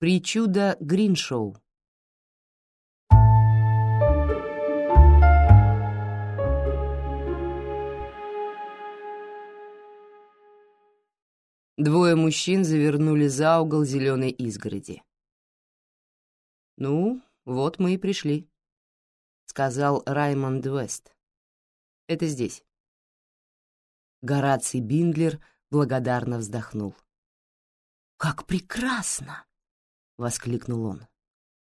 Причуда Гриншоу. Двое мужчин завернули за угол зеленой изгороди. «Ну, вот мы и пришли», — сказал Раймонд Вест. «Это здесь». Гораций Биндлер благодарно вздохнул. «Как прекрасно!» — воскликнул он.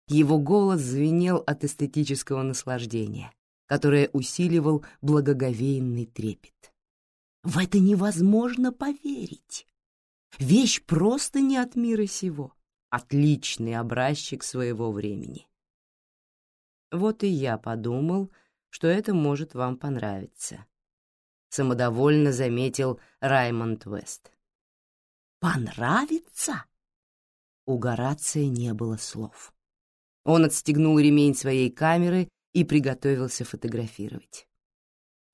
Его голос звенел от эстетического наслаждения, которое усиливал благоговейный трепет. «В это невозможно поверить! Вещь просто не от мира сего, отличный образчик своего времени. Вот и я подумал, что это может вам понравиться», — самодовольно заметил Раймонд Вест. «Понравится?» У Горация не было слов. Он отстегнул ремень своей камеры и приготовился фотографировать.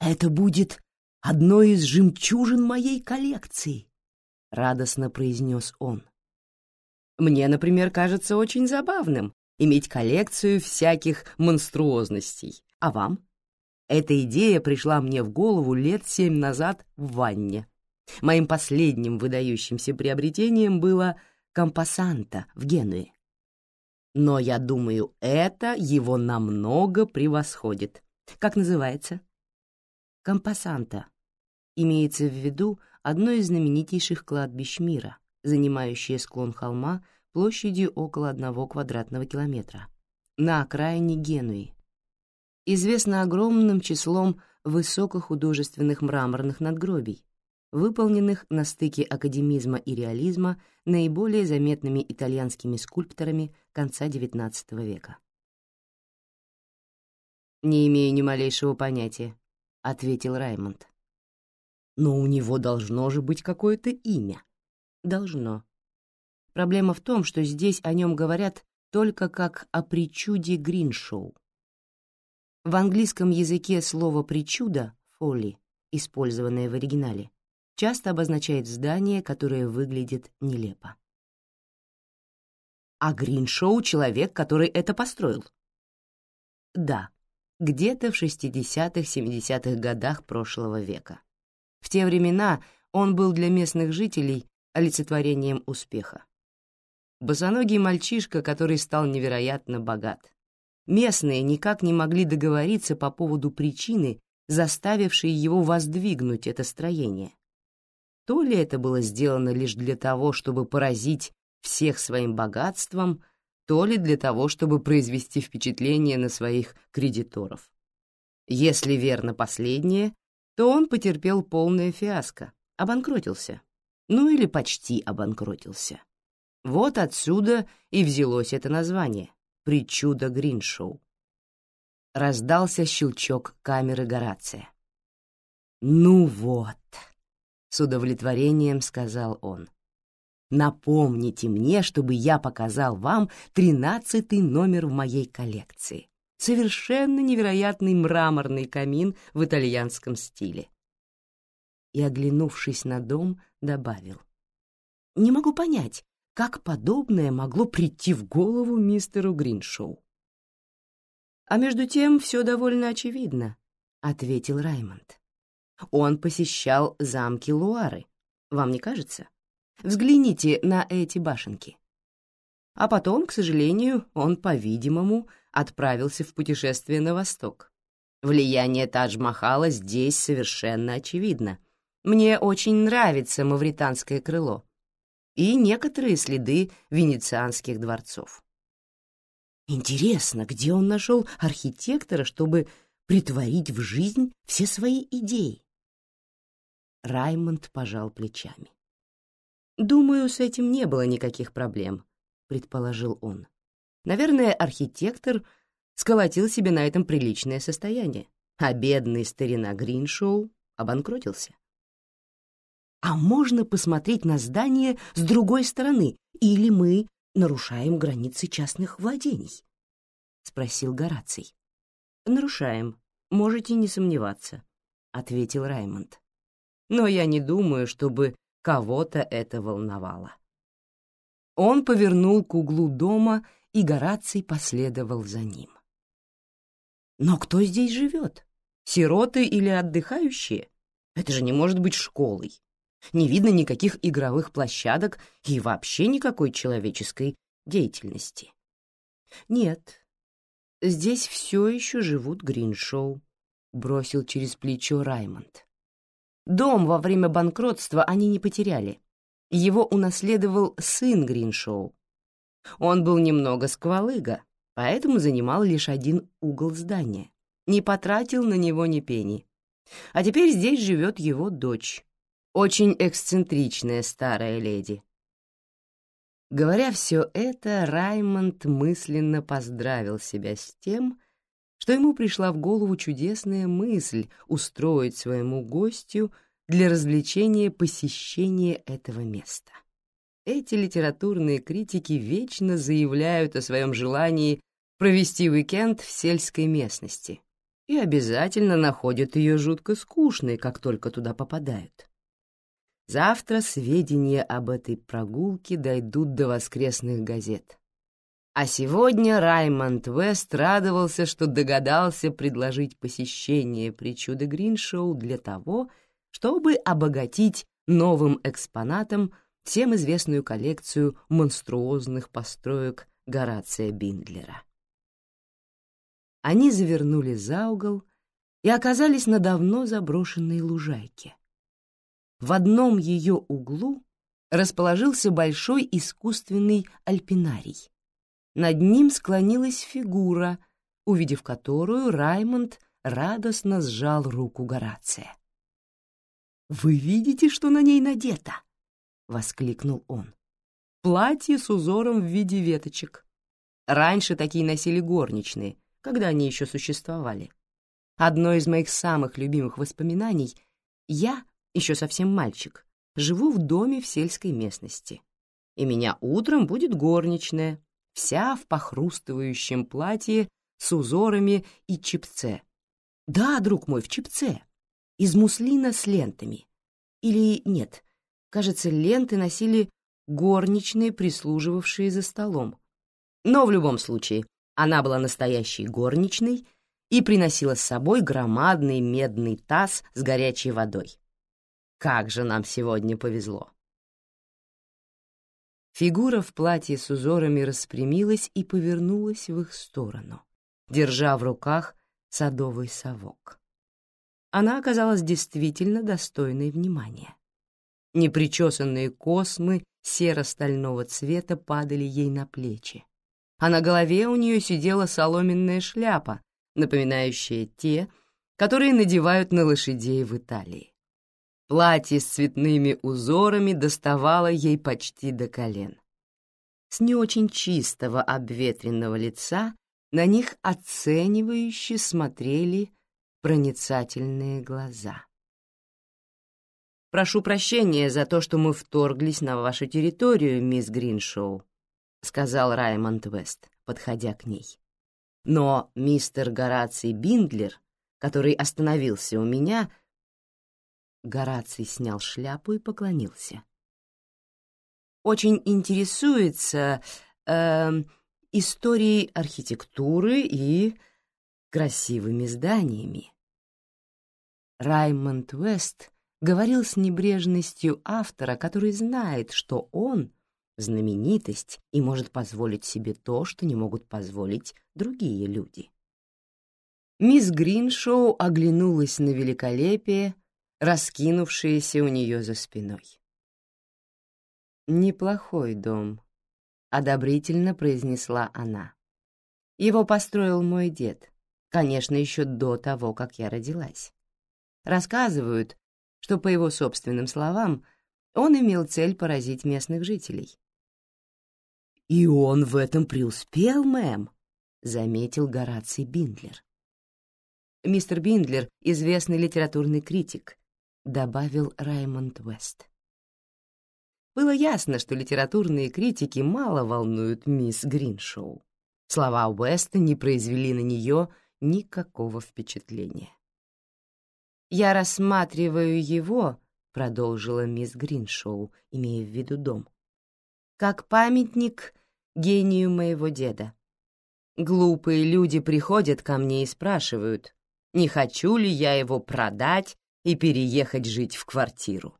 «Это будет одной из жемчужин моей коллекции», — радостно произнес он. «Мне, например, кажется очень забавным иметь коллекцию всяких монструозностей. А вам?» Эта идея пришла мне в голову лет семь назад в ванне. Моим последним выдающимся приобретением было компасанта в Генуе. Но я думаю, это его намного превосходит. Как называется? Компасанта. Имеется в виду одно из знаменитейших кладбищ мира, занимающее склон холма площадью около одного квадратного километра, на окраине Генуи. Известно огромным числом высокохудожественных мраморных надгробий, выполненных на стыке академизма и реализма наиболее заметными итальянскими скульпторами конца XIX века. «Не имею ни малейшего понятия», — ответил Раймонд. «Но у него должно же быть какое-то имя». «Должно. Проблема в том, что здесь о нем говорят только как о причуде Гриншоу. В английском языке слово «причуда» — «фолли», использованное в оригинале, часто обозначает здание, которое выглядит нелепо. А Гриншоу — человек, который это построил. Да, где-то в 60-70-х годах прошлого века. В те времена он был для местных жителей олицетворением успеха. Босоногий мальчишка, который стал невероятно богат. Местные никак не могли договориться по поводу причины, заставившей его воздвигнуть это строение. То ли это было сделано лишь для того, чтобы поразить всех своим богатством, то ли для того, чтобы произвести впечатление на своих кредиторов. Если верно последнее, то он потерпел полное фиаско, обанкротился. Ну или почти обанкротился. Вот отсюда и взялось это название — «Причуда Гриншоу». Раздался щелчок камеры Горация. «Ну вот», с удовлетворением сказал он. Напомните мне, чтобы я показал вам тринадцатый номер в моей коллекции. Совершенно невероятный мраморный камин в итальянском стиле. И, оглянувшись на дом, добавил. Не могу понять, как подобное могло прийти в голову мистеру Гриншоу. «А между тем все довольно очевидно», — ответил Раймонд. Он посещал замки Луары, вам не кажется? Взгляните на эти башенки. А потом, к сожалению, он, по-видимому, отправился в путешествие на восток. Влияние Тадж-Махала здесь совершенно очевидно. Мне очень нравится мавританское крыло и некоторые следы венецианских дворцов. Интересно, где он нашел архитектора, чтобы притворить в жизнь все свои идеи? Раймонд пожал плечами. «Думаю, с этим не было никаких проблем», — предположил он. «Наверное, архитектор сколотил себе на этом приличное состояние, а бедный старина Гриншоу обанкротился». «А можно посмотреть на здание с другой стороны, или мы нарушаем границы частных владений?» — спросил Гораций. «Нарушаем, можете не сомневаться», — ответил Раймонд но я не думаю, чтобы кого-то это волновало. Он повернул к углу дома, и Гораций последовал за ним. Но кто здесь живет? Сироты или отдыхающие? Это же не может быть школой. Не видно никаких игровых площадок и вообще никакой человеческой деятельности. Нет, здесь все еще живут Гриншоу, бросил через плечо Раймонд. Дом во время банкротства они не потеряли. Его унаследовал сын Гриншоу. Он был немного сквалыга, поэтому занимал лишь один угол здания, не потратил на него ни пени. А теперь здесь живет его дочь, очень эксцентричная старая леди. Говоря все это, Раймонд мысленно поздравил себя с тем, что ему пришла в голову чудесная мысль устроить своему гостю для развлечения посещение этого места. Эти литературные критики вечно заявляют о своем желании провести уикенд в сельской местности и обязательно находят ее жутко скучной, как только туда попадают. Завтра сведения об этой прогулке дойдут до воскресных газет. А сегодня Раймонд Вест радовался, что догадался предложить посещение причуды Гриншоу для того, чтобы обогатить новым экспонатом всем известную коллекцию монструозных построек Горация Биндлера. Они завернули за угол и оказались на давно заброшенной лужайке. В одном ее углу расположился большой искусственный альпинарий. Над ним склонилась фигура, увидев которую Раймонд радостно сжал руку Горация. «Вы видите, что на ней надето?» — воскликнул он. «Платье с узором в виде веточек. Раньше такие носили горничные, когда они еще существовали. Одно из моих самых любимых воспоминаний — я еще совсем мальчик, живу в доме в сельской местности. И меня утром будет горничная, вся в похрустывающем платье с узорами и чипце. Да, друг мой, в чипце. Из муслина с лентами. Или нет, кажется, ленты носили горничные, прислуживавшие за столом. Но в любом случае, она была настоящей горничной и приносила с собой громадный медный таз с горячей водой. Как же нам сегодня повезло!» Фигура в платье с узорами распрямилась и повернулась в их сторону, держа в руках садовый совок. Она оказалась действительно достойной внимания. Непричесанные космы серо-стального цвета падали ей на плечи, а на голове у нее сидела соломенная шляпа, напоминающая те, которые надевают на лошадей в Италии. Платье с цветными узорами доставало ей почти до колен. С не очень чистого обветренного лица на них оценивающе смотрели проницательные глаза. «Прошу прощения за то, что мы вторглись на вашу территорию, мисс Гриншоу», — сказал Раймонд Вест, подходя к ней. «Но мистер Гораций Биндлер, который остановился у меня, — Гораций снял шляпу и поклонился. «Очень интересуется э, историей архитектуры и красивыми зданиями». Раймонд Вест говорил с небрежностью автора, который знает, что он — знаменитость и может позволить себе то, что не могут позволить другие люди. Мисс Гриншоу оглянулась на великолепие, раскинувшиеся у нее за спиной. «Неплохой дом», — одобрительно произнесла она. «Его построил мой дед, конечно, еще до того, как я родилась. Рассказывают, что, по его собственным словам, он имел цель поразить местных жителей. «И он в этом преуспел, мэм», — заметил Гораций Биндлер. Мистер Биндлер — известный литературный критик, добавил Раймонд Уэст. Было ясно, что литературные критики мало волнуют мисс Гриншоу. Слова Уэста не произвели на нее никакого впечатления. «Я рассматриваю его», — продолжила мисс Гриншоу, имея в виду дом, как памятник гению моего деда. Глупые люди приходят ко мне и спрашивают, не хочу ли я его продать и переехать жить в квартиру.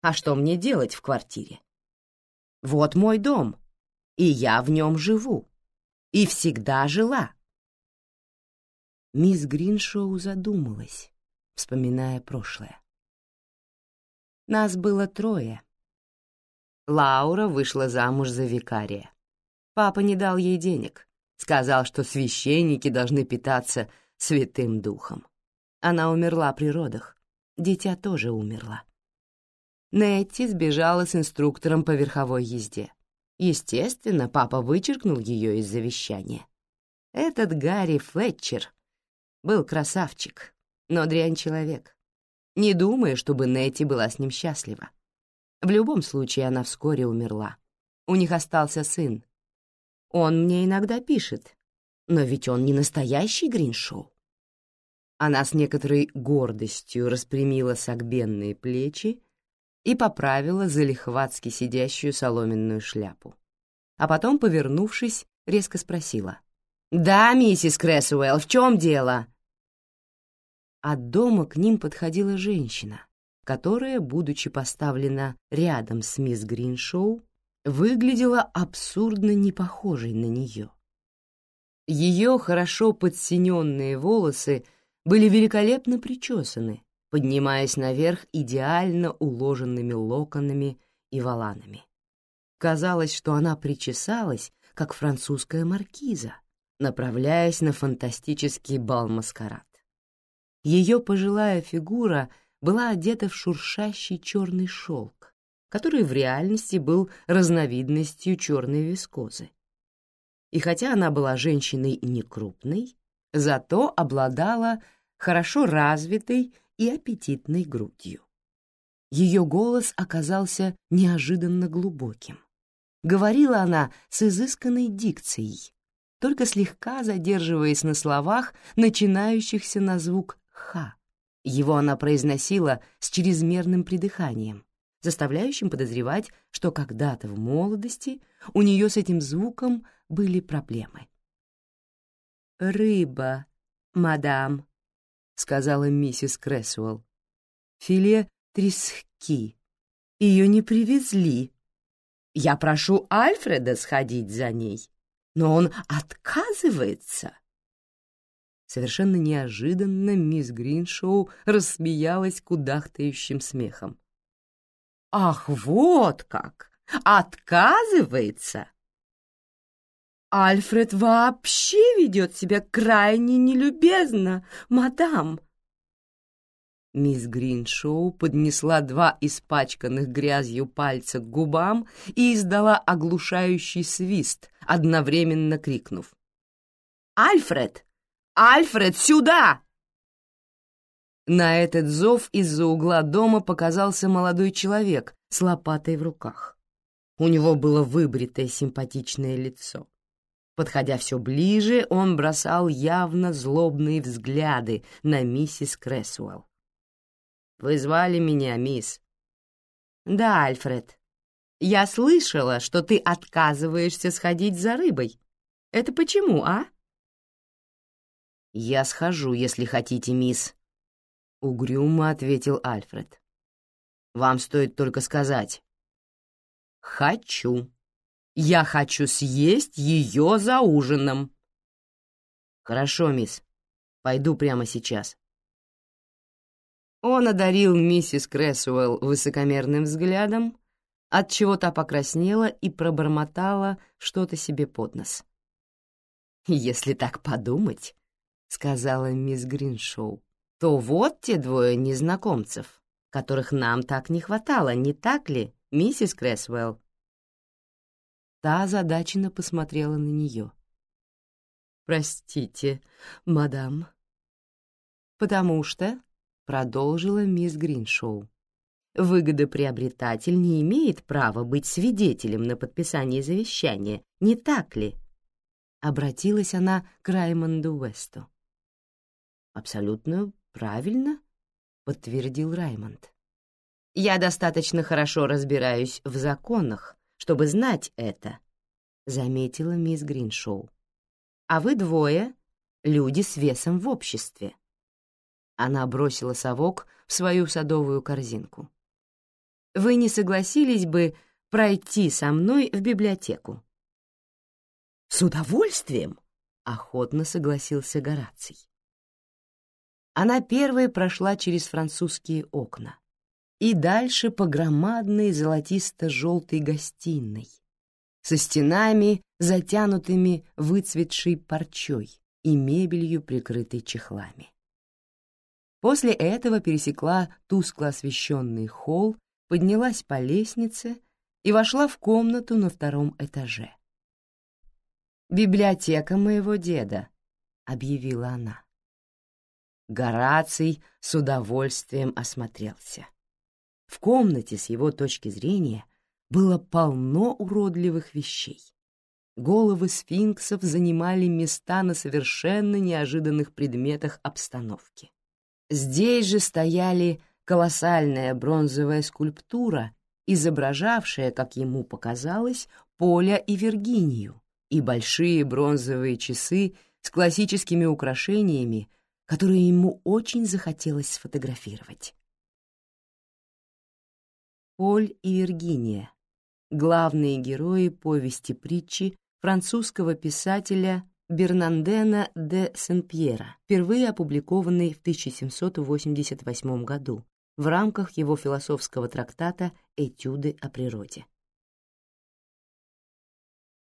А что мне делать в квартире? Вот мой дом, и я в нем живу. И всегда жила. Мисс Гриншоу задумалась, вспоминая прошлое. Нас было трое. Лаура вышла замуж за викария. Папа не дал ей денег, сказал, что священники должны питаться святым духом. Она умерла при родах, дитя тоже умерла. Нетти сбежала с инструктором по верховой езде. Естественно, папа вычеркнул ее из завещания. Этот Гарри Флетчер был красавчик, но дрянь человек. Не думая, чтобы Нетти была с ним счастлива. В любом случае, она вскоре умерла. У них остался сын. Он мне иногда пишет, но ведь он не настоящий Гриншоу. Она с некоторой гордостью распрямила согбенные плечи и поправила залихватски сидящую соломенную шляпу. А потом, повернувшись, резко спросила. «Да, миссис Крэсуэлл, в чем дело?» От дома к ним подходила женщина, которая, будучи поставлена рядом с мисс Гриншоу, выглядела абсурдно не похожей на нее. Ее хорошо подсиненные волосы были великолепно причесаны, поднимаясь наверх идеально уложенными локонами и воланами. Казалось, что она причесалась, как французская маркиза, направляясь на фантастический бал-маскарад. Ее пожилая фигура была одета в шуршащий черный шелк, который в реальности был разновидностью черной вискозы. И хотя она была женщиной некрупной, зато обладала хорошо развитой и аппетитной грудью. Ее голос оказался неожиданно глубоким. Говорила она с изысканной дикцией, только слегка задерживаясь на словах, начинающихся на звук «ха». Его она произносила с чрезмерным придыханием, заставляющим подозревать, что когда-то в молодости у нее с этим звуком были проблемы. «Рыба, мадам», сказала миссис Крэсуэлл. «Филе трески. Ее не привезли. Я прошу Альфреда сходить за ней, но он отказывается». Совершенно неожиданно мисс Гриншоу рассмеялась кудахтающим смехом. «Ах, вот как! Отказывается!» Альфред вообще ведет себя крайне нелюбезно, мадам. Мисс Гриншоу поднесла два испачканных грязью пальца к губам и издала оглушающий свист, одновременно крикнув. «Альфред! Альфред, сюда!» На этот зов из-за угла дома показался молодой человек с лопатой в руках. У него было выбритое симпатичное лицо. Подходя все ближе, он бросал явно злобные взгляды на миссис Крэсуэлл. «Вы звали меня, мисс?» «Да, Альфред. Я слышала, что ты отказываешься сходить за рыбой. Это почему, а?» «Я схожу, если хотите, мисс», — угрюмо ответил Альфред. «Вам стоит только сказать». «Хочу». Я хочу съесть ее за ужином. Хорошо, мисс. Пойду прямо сейчас. Он одарил миссис Крэсуэлл высокомерным взглядом, от чего та покраснела и пробормотала что-то себе под нос. «Если так подумать», — сказала мисс Гриншоу, «то вот те двое незнакомцев, которых нам так не хватало, не так ли, миссис Крэсуэлл?» Та озадаченно посмотрела на нее. «Простите, мадам». «Потому что», — продолжила мисс Гриншоу, «выгодоприобретатель не имеет права быть свидетелем на подписании завещания, не так ли?» Обратилась она к Раймонду Уэсту. «Абсолютно правильно», — подтвердил Раймонд. «Я достаточно хорошо разбираюсь в законах, чтобы знать это», — заметила мисс Гриншоу. «А вы двое — люди с весом в обществе». Она бросила совок в свою садовую корзинку. «Вы не согласились бы пройти со мной в библиотеку?» «С удовольствием!» — охотно согласился Гораций. Она первой прошла через французские окна и дальше по громадной золотисто-желтой гостиной со стенами, затянутыми выцветшей парчой и мебелью, прикрытой чехлами. После этого пересекла тускло освещенный холл, поднялась по лестнице и вошла в комнату на втором этаже. «Библиотека моего деда», — объявила она. Гораций с удовольствием осмотрелся. В комнате, с его точки зрения, было полно уродливых вещей. Головы сфинксов занимали места на совершенно неожиданных предметах обстановки. Здесь же стояли колоссальная бронзовая скульптура, изображавшая, как ему показалось, Поля и Виргинию, и большие бронзовые часы с классическими украшениями, которые ему очень захотелось сфотографировать. Поль и Виргиния — главные герои повести-притчи французского писателя Бернандена де Сен-Пьера, впервые опубликованной в 1788 году в рамках его философского трактата «Этюды о природе».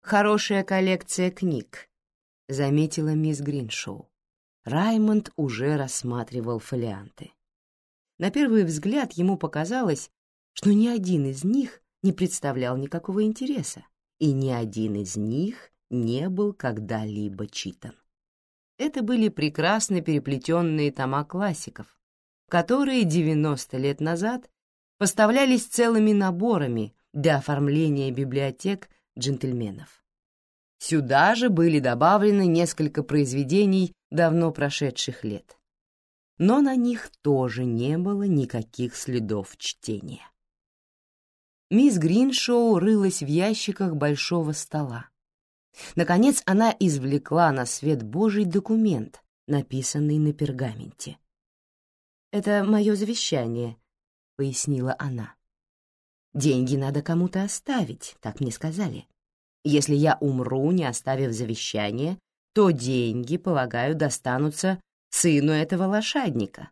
«Хорошая коллекция книг», — заметила мисс Гриншоу. Раймонд уже рассматривал фолианты. На первый взгляд ему показалось, что ни один из них не представлял никакого интереса, и ни один из них не был когда-либо читан. Это были прекрасно переплетенные тома классиков, которые 90 лет назад поставлялись целыми наборами для оформления библиотек джентльменов. Сюда же были добавлены несколько произведений давно прошедших лет. Но на них тоже не было никаких следов чтения. Мисс Гриншоу рылась в ящиках большого стола. Наконец она извлекла на свет Божий документ, написанный на пергаменте. «Это мое завещание», — пояснила она. «Деньги надо кому-то оставить, так мне сказали. Если я умру, не оставив завещание, то деньги, полагаю, достанутся сыну этого лошадника.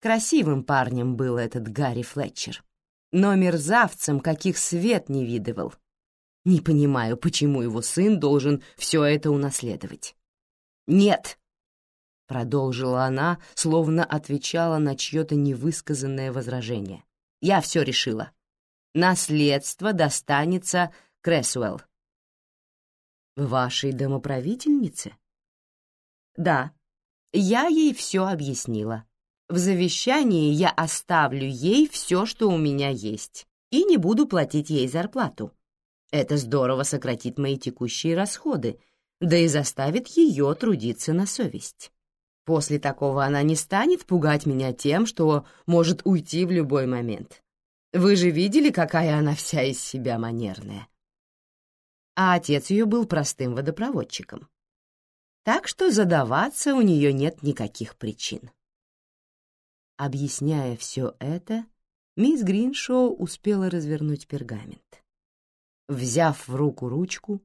Красивым парнем был этот Гарри Флетчер, но мерзавцем, каких свет не видывал. Не понимаю, почему его сын должен все это унаследовать. «Нет!» — продолжила она, словно отвечала на чье-то невысказанное возражение. «Я все решила. Наследство достанется Кресуэлл. Вашей домоправительнице? Да, я ей все объяснила. В завещании я оставлю ей все, что у меня есть, и не буду платить ей зарплату. Это здорово сократит мои текущие расходы, да и заставит ее трудиться на совесть. После такого она не станет пугать меня тем, что может уйти в любой момент. Вы же видели, какая она вся из себя манерная а отец ее был простым водопроводчиком. Так что задаваться у нее нет никаких причин. Объясняя все это, мисс Гриншоу успела развернуть пергамент. Взяв в руку ручку,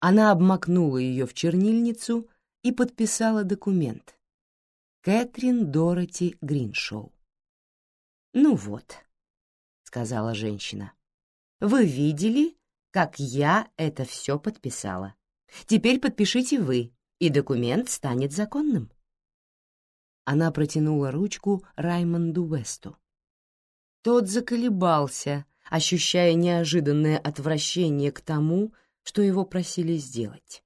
она обмакнула ее в чернильницу и подписала документ. Кэтрин Дороти Гриншоу. «Ну вот», — сказала женщина, — «вы видели, как я это все подписала. Теперь подпишите вы, и документ станет законным». Она протянула ручку Раймонду Весту. Тот заколебался, ощущая неожиданное отвращение к тому, что его просили сделать.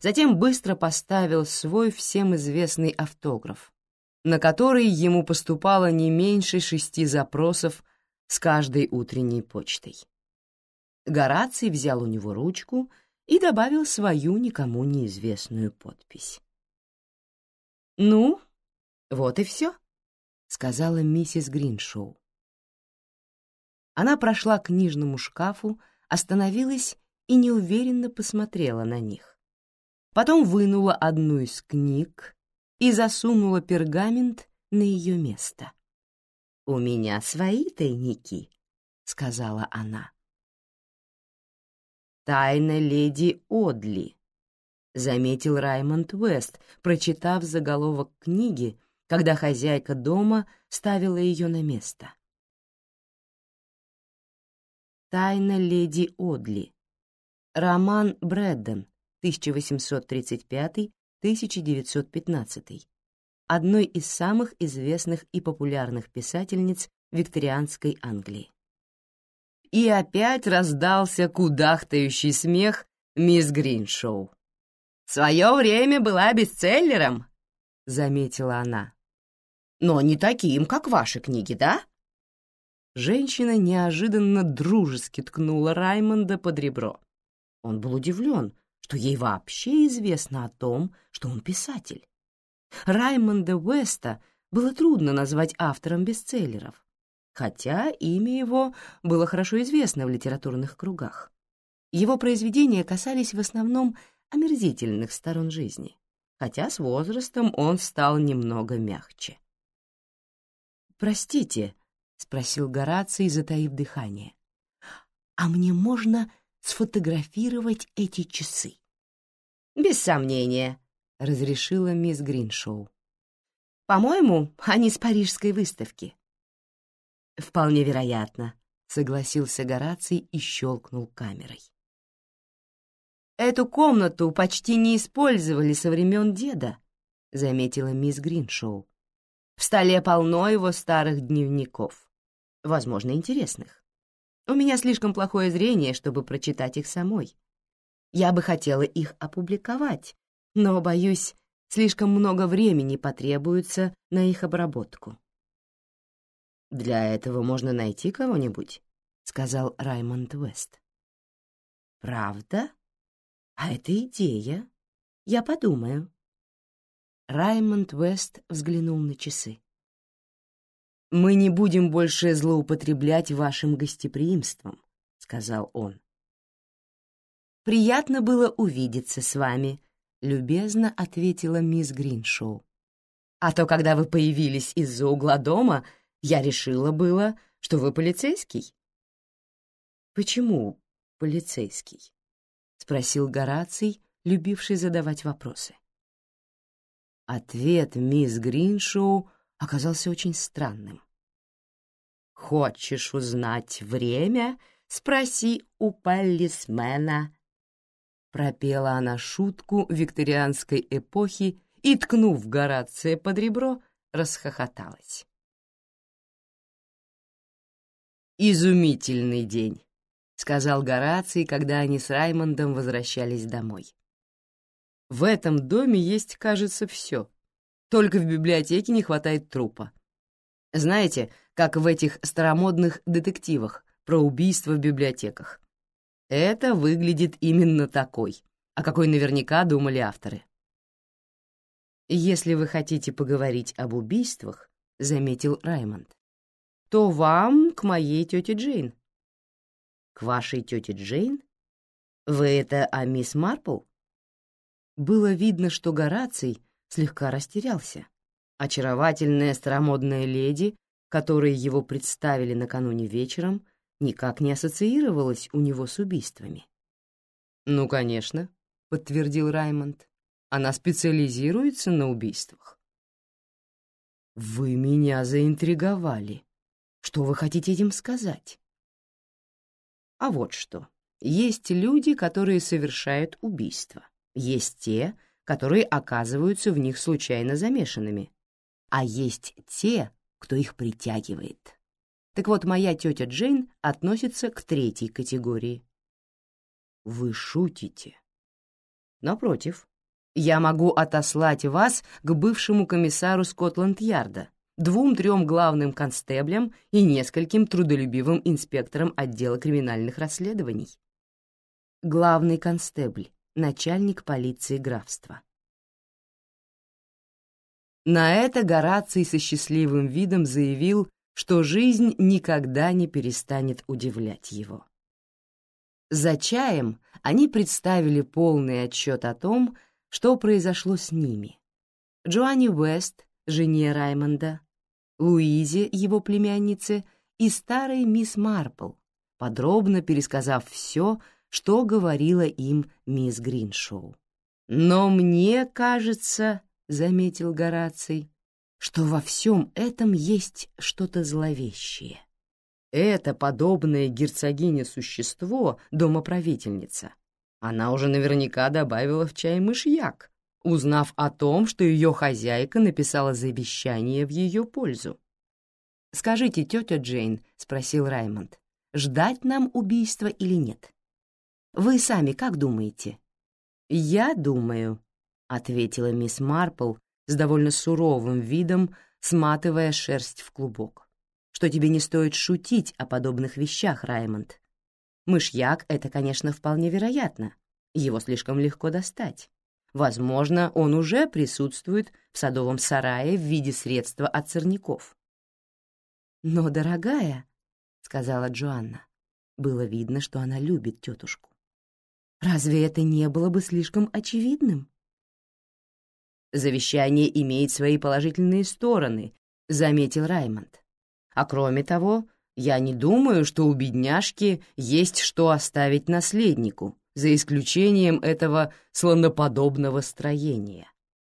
Затем быстро поставил свой всем известный автограф, на который ему поступало не меньше шести запросов с каждой утренней почтой. Гораций взял у него ручку и добавил свою никому неизвестную подпись. «Ну, вот и все», — сказала миссис Гриншоу. Она прошла к книжному шкафу, остановилась и неуверенно посмотрела на них. Потом вынула одну из книг и засунула пергамент на ее место. «У меня свои тайники», — сказала она. «Тайна леди Одли», — заметил Раймонд Уэст, прочитав заголовок книги, когда хозяйка дома ставила ее на место. «Тайна леди Одли». Роман Брэдден, 1835-1915. Одной из самых известных и популярных писательниц викторианской Англии. И опять раздался кудахтающий смех мисс Гриншоу. «В свое время была бестселлером», — заметила она. «Но не таким, как ваши книги, да?» Женщина неожиданно дружески ткнула Раймонда под ребро. Он был удивлен, что ей вообще известно о том, что он писатель. Раймонда Уэста было трудно назвать автором бестселлеров, хотя имя его было хорошо известно в литературных кругах. Его произведения касались в основном омерзительных сторон жизни, хотя с возрастом он стал немного мягче. «Простите», — спросил Гораций, затаив дыхание, «а мне можно сфотографировать эти часы?» «Без сомнения», — разрешила мисс Гриншоу. «По-моему, они с парижской выставки». «Вполне вероятно», — согласился Гораций и щелкнул камерой. «Эту комнату почти не использовали со времен деда», — заметила мисс Гриншоу. «В столе полно его старых дневников, возможно, интересных. У меня слишком плохое зрение, чтобы прочитать их самой. Я бы хотела их опубликовать, но, боюсь, слишком много времени потребуется на их обработку. «Для этого можно найти кого-нибудь», — сказал Раймонд Уэст. «Правда? А это идея. Я подумаю». Раймонд Уэст взглянул на часы. «Мы не будем больше злоупотреблять вашим гостеприимством», — сказал он. «Приятно было увидеться с вами», — любезно ответила мисс Гриншоу. «А то, когда вы появились из-за угла дома, я решила было, что вы полицейский». «Почему полицейский?» — спросил Гораций, любивший задавать вопросы. Ответ мисс Гриншоу оказался очень странным. «Хочешь узнать время? Спроси у полисмена», — пропела она шутку викторианской эпохи и, ткнув Горация под ребро, расхохоталась. «Изумительный день», — сказал Гораций, когда они с Раймондом возвращались домой. «В этом доме есть, кажется, все. Только в библиотеке не хватает трупа. Знаете, как в этих старомодных детективах про убийства в библиотеках. Это выглядит именно такой, о какой наверняка думали авторы. «Если вы хотите поговорить об убийствах», — заметил Раймонд, «то вам к моей тете Джейн». «К вашей тете Джейн? Вы это о мисс Марпл?» Было видно, что Гораций слегка растерялся. Очаровательная старомодная леди, которой его представили накануне вечером, никак не ассоциировалась у него с убийствами. «Ну, конечно», — подтвердил Раймонд. «Она специализируется на убийствах». «Вы меня заинтриговали. Что вы хотите этим сказать?» «А вот что. Есть люди, которые совершают убийства. Есть те, которые оказываются в них случайно замешанными, а есть те, кто их притягивает. Так вот, моя тетя Джейн относится к третьей категории. Вы шутите? Напротив, я могу отослать вас к бывшему комиссару Скотланд-Ярда, двум-трем главным констеблям и нескольким трудолюбивым инспекторам отдела криминальных расследований. Главный констебль, начальник полиции графства. На это Гораций со счастливым видом заявил, что жизнь никогда не перестанет удивлять его. За чаем они представили полный отчет о том, что произошло с ними. Джоанни Уэст, жене Раймонда, Луизе, его племяннице, и старой мисс Марпл, подробно пересказав все, что говорила им мисс Гриншоу. «Но мне кажется, — заметил Гораций, — что во всем этом есть что-то зловещее. Это подобное герцогине существо, домоправительница. Она уже наверняка добавила в чай мышьяк, узнав о том, что ее хозяйка написала завещание в ее пользу. «Скажите, тетя Джейн», — спросил Раймонд, — «ждать нам убийства или нет? Вы сами как думаете?» «Я думаю», — ответила мисс Марпл с довольно суровым видом, сматывая шерсть в клубок, «что тебе не стоит шутить о подобных вещах, Раймонд. Мышьяк — это, конечно, вполне вероятно. Его слишком легко достать. Возможно, он уже присутствует в садовом сарае в виде средства от сорняков. «Но, дорогая», — сказала Джоанна, было видно, что она любит тетушку. «Разве это не было бы слишком очевидным?» «Завещание имеет свои положительные стороны», — заметил Раймонд. «А кроме того, я не думаю, что у бедняжки есть что оставить наследнику, за исключением этого слоноподобного строения.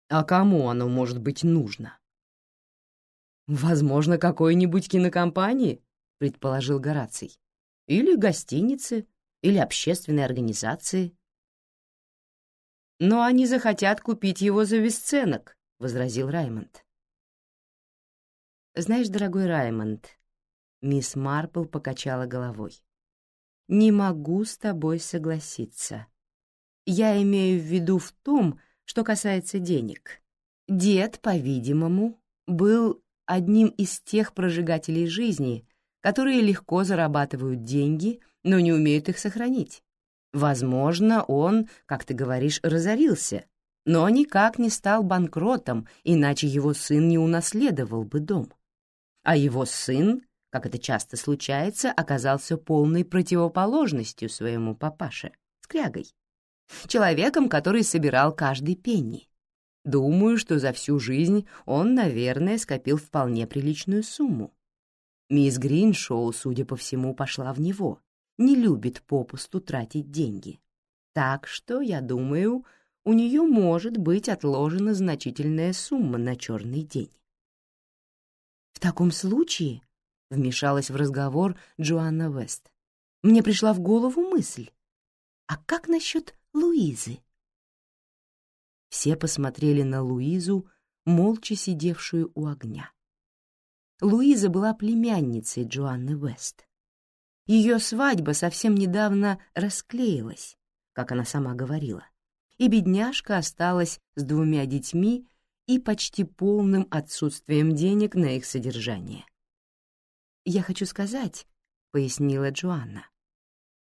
А кому оно может быть нужно?» «Возможно, какой-нибудь кинокомпании», — предположил Гораций. «Или гостиницы, или общественной организации». «Но они захотят купить его за бесценок», — возразил Раймонд. «Знаешь, дорогой Раймонд», — мисс Марпл покачала головой, «не могу с тобой согласиться. Я имею в виду в том, что касается денег. Дед, по-видимому, был одним из тех прожигателей жизни, которые легко зарабатывают деньги, но не умеют их сохранить. Возможно, он, как ты говоришь, разорился, но никак не стал банкротом, иначе его сын не унаследовал бы дом. А его сын, как это часто случается, оказался полной противоположностью своему папаше, скрягой. Человеком, который собирал каждый пенни. Думаю, что за всю жизнь он, наверное, скопил вполне приличную сумму. Мисс Гриншоу, судя по всему, пошла в него, не любит попусту тратить деньги. Так что, я думаю, у нее может быть отложена значительная сумма на черный день. «В таком случае», — вмешалась в разговор Джоанна Вест, «мне пришла в голову мысль. А как насчет Луизы?» Все посмотрели на Луизу, молча сидевшую у огня. Луиза была племянницей Джоанны Вест. Ее свадьба совсем недавно расклеилась, как она сама говорила, и бедняжка осталась с двумя детьми и почти полным отсутствием денег на их содержание. «Я хочу сказать», — пояснила Джоанна,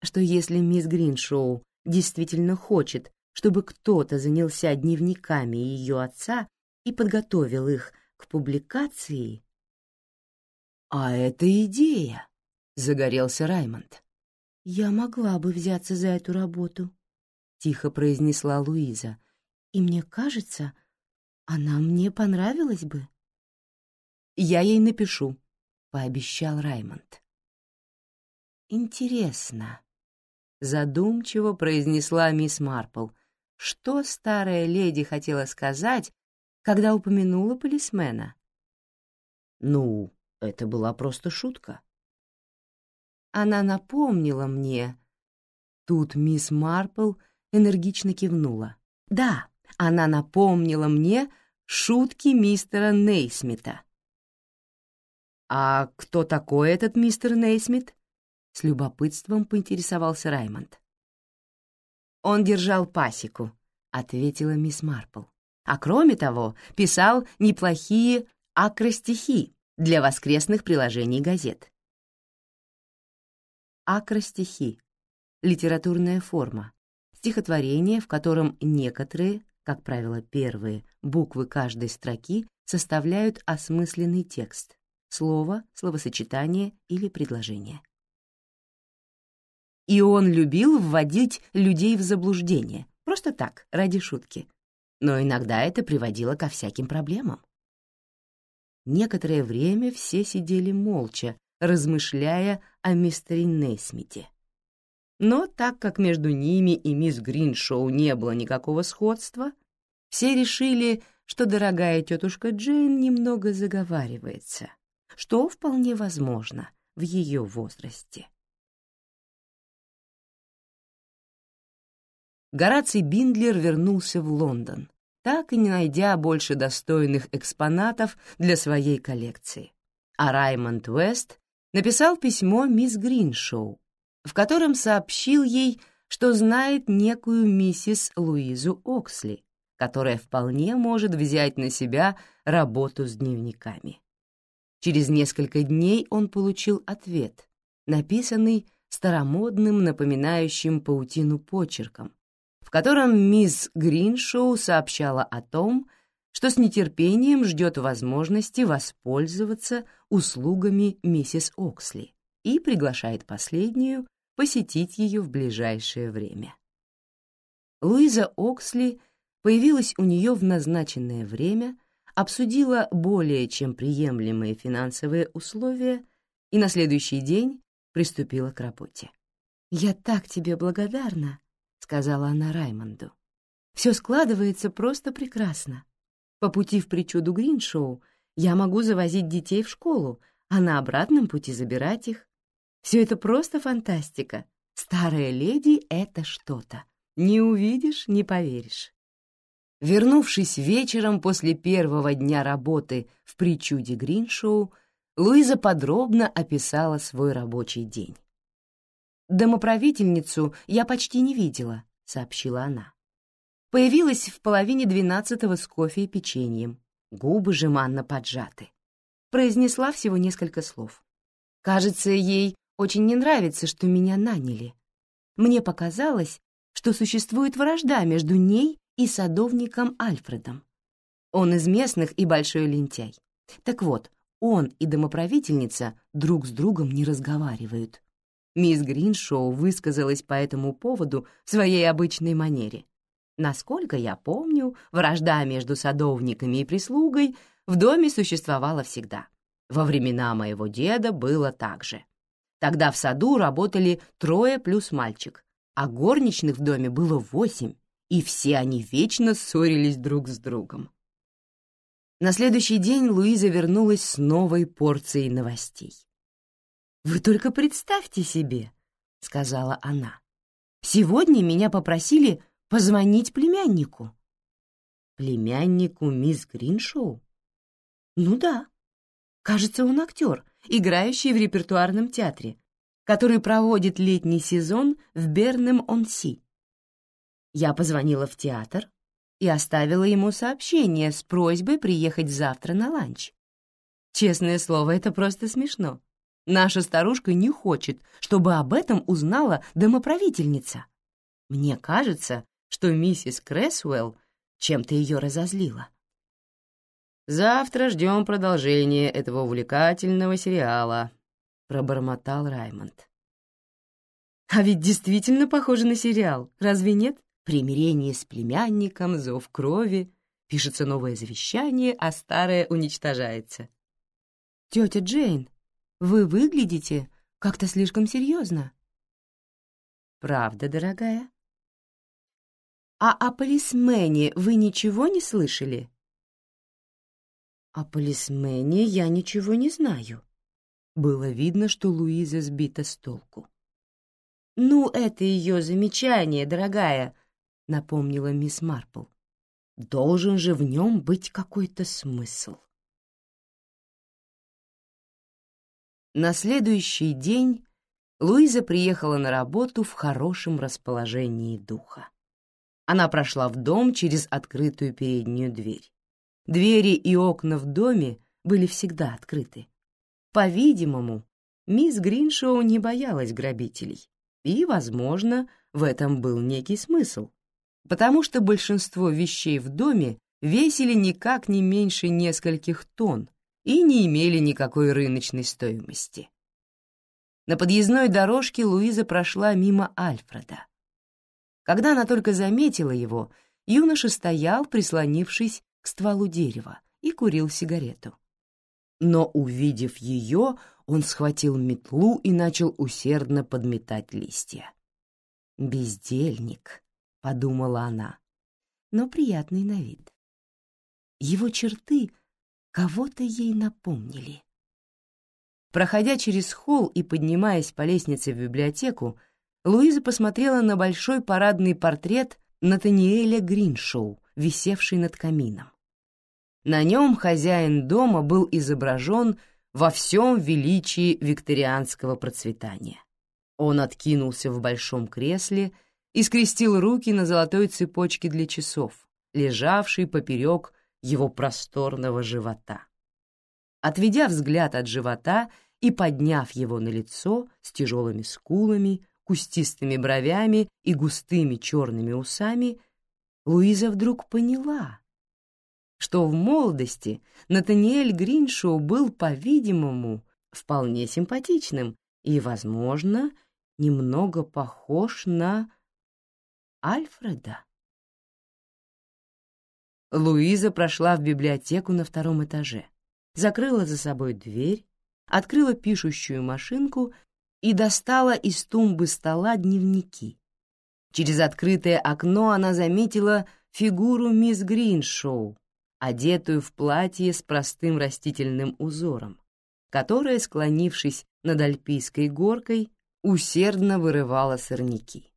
«что если мисс Гриншоу действительно хочет, чтобы кто-то занялся дневниками ее отца и подготовил их к публикации. «А это идея!» — загорелся Раймонд. «Я могла бы взяться за эту работу», — тихо произнесла Луиза. «И мне кажется, она мне понравилась бы». «Я ей напишу», — пообещал Раймонд. «Интересно», — задумчиво произнесла мисс Марпл, что старая леди хотела сказать, когда упомянула полисмена? Ну, это была просто шутка. Она напомнила мне... Тут мисс Марпл энергично кивнула. Да, она напомнила мне шутки мистера Нейсмита. «А кто такой этот мистер Нейсмит?» С любопытством поинтересовался Раймонд. «Он держал пасеку», — ответила мисс Марпл. «А кроме того, писал неплохие акростихи для воскресных приложений газет». Акростихи — литературная форма, стихотворение, в котором некоторые, как правило, первые, буквы каждой строки составляют осмысленный текст, слово, словосочетание или предложение. и он любил вводить людей в заблуждение, просто так, ради шутки. Но иногда это приводило ко всяким проблемам. Некоторое время все сидели молча, размышляя о мистере Нейсмите. Но так как между ними и мисс Гриншоу не было никакого сходства, все решили, что дорогая тетушка Джейн немного заговаривается, что вполне возможно в ее возрасте. Гораций Биндлер вернулся в Лондон, так и не найдя больше достойных экспонатов для своей коллекции. А Раймонд Уэст написал письмо мисс Гриншоу, в котором сообщил ей, что знает некую миссис Луизу Оксли, которая вполне может взять на себя работу с дневниками. Через несколько дней он получил ответ, написанный старомодным, напоминающим паутину почерком, в котором мисс Гриншоу сообщала о том, что с нетерпением ждет возможности воспользоваться услугами миссис Оксли и приглашает последнюю посетить ее в ближайшее время. Луиза Оксли появилась у нее в назначенное время, обсудила более чем приемлемые финансовые условия и на следующий день приступила к работе. «Я так тебе благодарна», — сказала она Раймонду. «Все складывается просто прекрасно. По пути в причуду Гриншоу я могу завозить детей в школу, а на обратном пути забирать их. Все это просто фантастика. Старая леди — это что-то. Не увидишь — не поверишь. Вернувшись вечером после первого дня работы в причуде Гриншоу, Луиза подробно описала свой рабочий день. «Домоправительницу я почти не видела», — сообщила она. Появилась в половине двенадцатого с кофе и печеньем, губы жеманно поджаты. Произнесла всего несколько слов. Кажется, ей очень не нравится, что меня наняли. Мне показалось, что существует вражда между ней и садовником Альфредом. Он из местных и большой лентяй. Так вот, он и домоправительница друг с другом не разговаривают. Мисс Гриншоу высказалась по этому поводу в своей обычной манере. Насколько я помню, вражда между садовниками и прислугой в доме существовала всегда. Во времена моего деда было так же. Тогда в саду работали трое плюс мальчик, а горничных в доме было восемь, и все они вечно ссорились друг с другом. На следующий день Луиза вернулась с новой порцией новостей. «Вы только представьте себе», — сказала она. «Сегодня меня попросили позвонить племяннику». «Племяннику мисс Гриншоу?» «Ну да. Кажется, он актер, играющий в репертуарном театре, который проводит летний сезон в Бернем-он-Си. Я позвонила в театр и оставила ему сообщение с просьбой приехать завтра на ланч. Честное слово, это просто смешно. Наша старушка не хочет, чтобы об этом узнала домоправительница. Мне кажется, что миссис Крэсуэлл чем-то ее разозлила. «Завтра ждем продолжения этого увлекательного сериала», — пробормотал Раймонд. «А ведь действительно похоже на сериал, разве нет? Примирение с племянником, зов крови, пишется новое завещание, а старое уничтожается». «Тетя Джейн, вы выглядите как-то слишком серьезно. Правда, дорогая? А о полисмене вы ничего не слышали? О полисмене я ничего не знаю. Было видно, что Луиза сбита с толку. «Ну, это ее замечание, дорогая», — напомнила мисс Марпл. «Должен же в нем быть какой-то смысл». На следующий день Луиза приехала на работу в хорошем расположении духа. Она прошла в дом через открытую переднюю дверь. Двери и окна в доме были всегда открыты. По-видимому, мисс Гриншоу не боялась грабителей, и, возможно, в этом был некий смысл, потому что большинство вещей в доме весили никак не меньше нескольких тонн, и не имели никакой рыночной стоимости. На подъездной дорожке Луиза прошла мимо Альфреда. Когда она только заметила его, юноша стоял, прислонившись к стволу дерева, и курил сигарету. Но, увидев ее, он схватил метлу и начал усердно подметать листья. «Бездельник», — подумала она, но приятный на вид. Его черты кого-то ей напомнили. Проходя через холл и поднимаясь по лестнице в библиотеку, Луиза посмотрела на большой парадный портрет Натаниэля Гриншоу, висевший над камином. На нем хозяин дома был изображен во всем величии викторианского процветания. Он откинулся в большом кресле и скрестил руки на золотой цепочке для часов, лежавшей поперек его просторного живота. Отведя взгляд от живота и подняв его на лицо с тяжелыми скулами, кустистыми бровями и густыми черными усами, Луиза вдруг поняла, что в молодости Натаниэль Гриншоу был, по-видимому, вполне симпатичным и, возможно, немного похож на Альфреда. Луиза прошла в библиотеку на втором этаже, закрыла за собой дверь, открыла пишущую машинку и достала из тумбы стола дневники. Через открытое окно она заметила фигуру мисс Гриншоу, одетую в платье с простым растительным узором, которая, склонившись над альпийской горкой, усердно вырывала сорняки.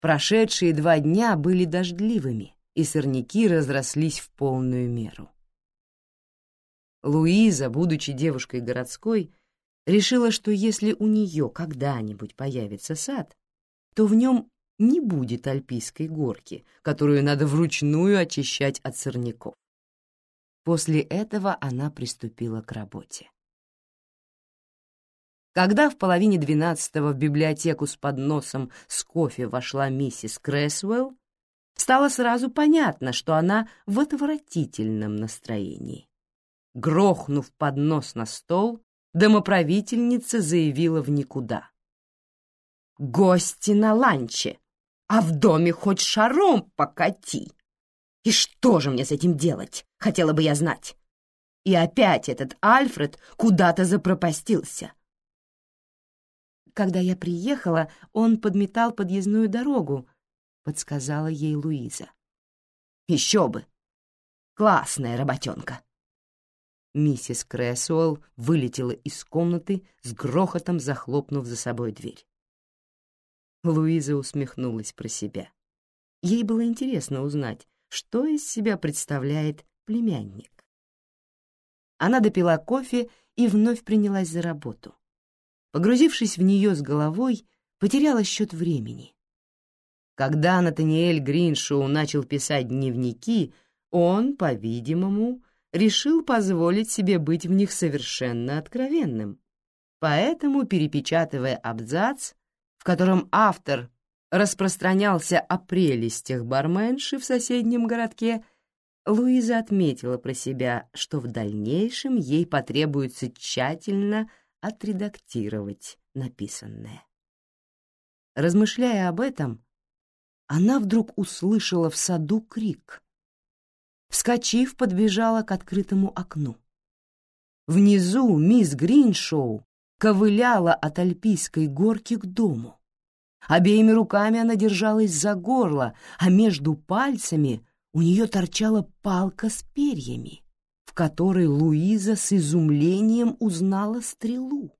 Прошедшие два дня были дождливыми, и сорняки разрослись в полную меру. Луиза, будучи девушкой городской, решила, что если у нее когда-нибудь появится сад, то в нем не будет альпийской горки, которую надо вручную очищать от сорняков. После этого она приступила к работе. Когда в половине двенадцатого в библиотеку с подносом с кофе вошла миссис Крэсвелл, стало сразу понятно, что она в отвратительном настроении. Грохнув поднос на стол, домоправительница заявила в никуда. «Гости на ланче, а в доме хоть шаром покати! И что же мне с этим делать, хотела бы я знать? И опять этот Альфред куда-то запропастился». Когда я приехала, он подметал подъездную дорогу, подсказала ей Луиза. «Еще бы! Классная работенка!» Миссис Крэсуэлл вылетела из комнаты с грохотом захлопнув за собой дверь. Луиза усмехнулась про себя. Ей было интересно узнать, что из себя представляет племянник. Она допила кофе и вновь принялась за работу. Погрузившись в нее с головой, потеряла счет времени. Когда Натаниэль Гриншоу начал писать дневники, он, по-видимому, решил позволить себе быть в них совершенно откровенным. Поэтому, перепечатывая абзац, в котором автор распространялся о прелестях барменши в соседнем городке, Луиза отметила про себя, что в дальнейшем ей потребуется тщательно отредактировать написанное. Размышляя об этом, она вдруг услышала в саду крик. Вскочив, подбежала к открытому окну. Внизу мисс Гриншоу ковыляла от альпийской горки к дому. Обеими руками она держалась за горло, а между пальцами у нее торчала палка с перьями, в которой Луиза с изумлением узнала стрелу.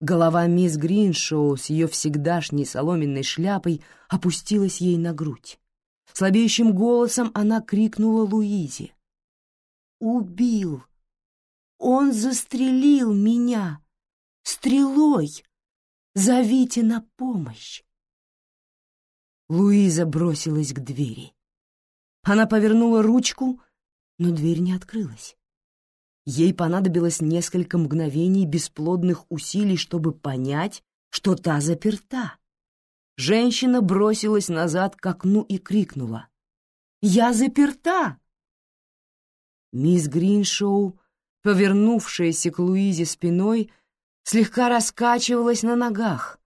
Голова мисс Гриншоу с ее всегдашней соломенной шляпой опустилась ей на грудь. Слабеющим голосом она крикнула Луизе. «Убил! Он застрелил меня! Стрелой! Зовите на помощь!» Луиза бросилась к двери. Она повернула ручку, но дверь не открылась. Ей понадобилось несколько мгновений бесплодных усилий, чтобы понять, что та заперта. Женщина бросилась назад к окну и крикнула. «Я заперта!» Мисс Гриншоу, повернувшаяся к Луизе спиной, слегка раскачивалась на ногах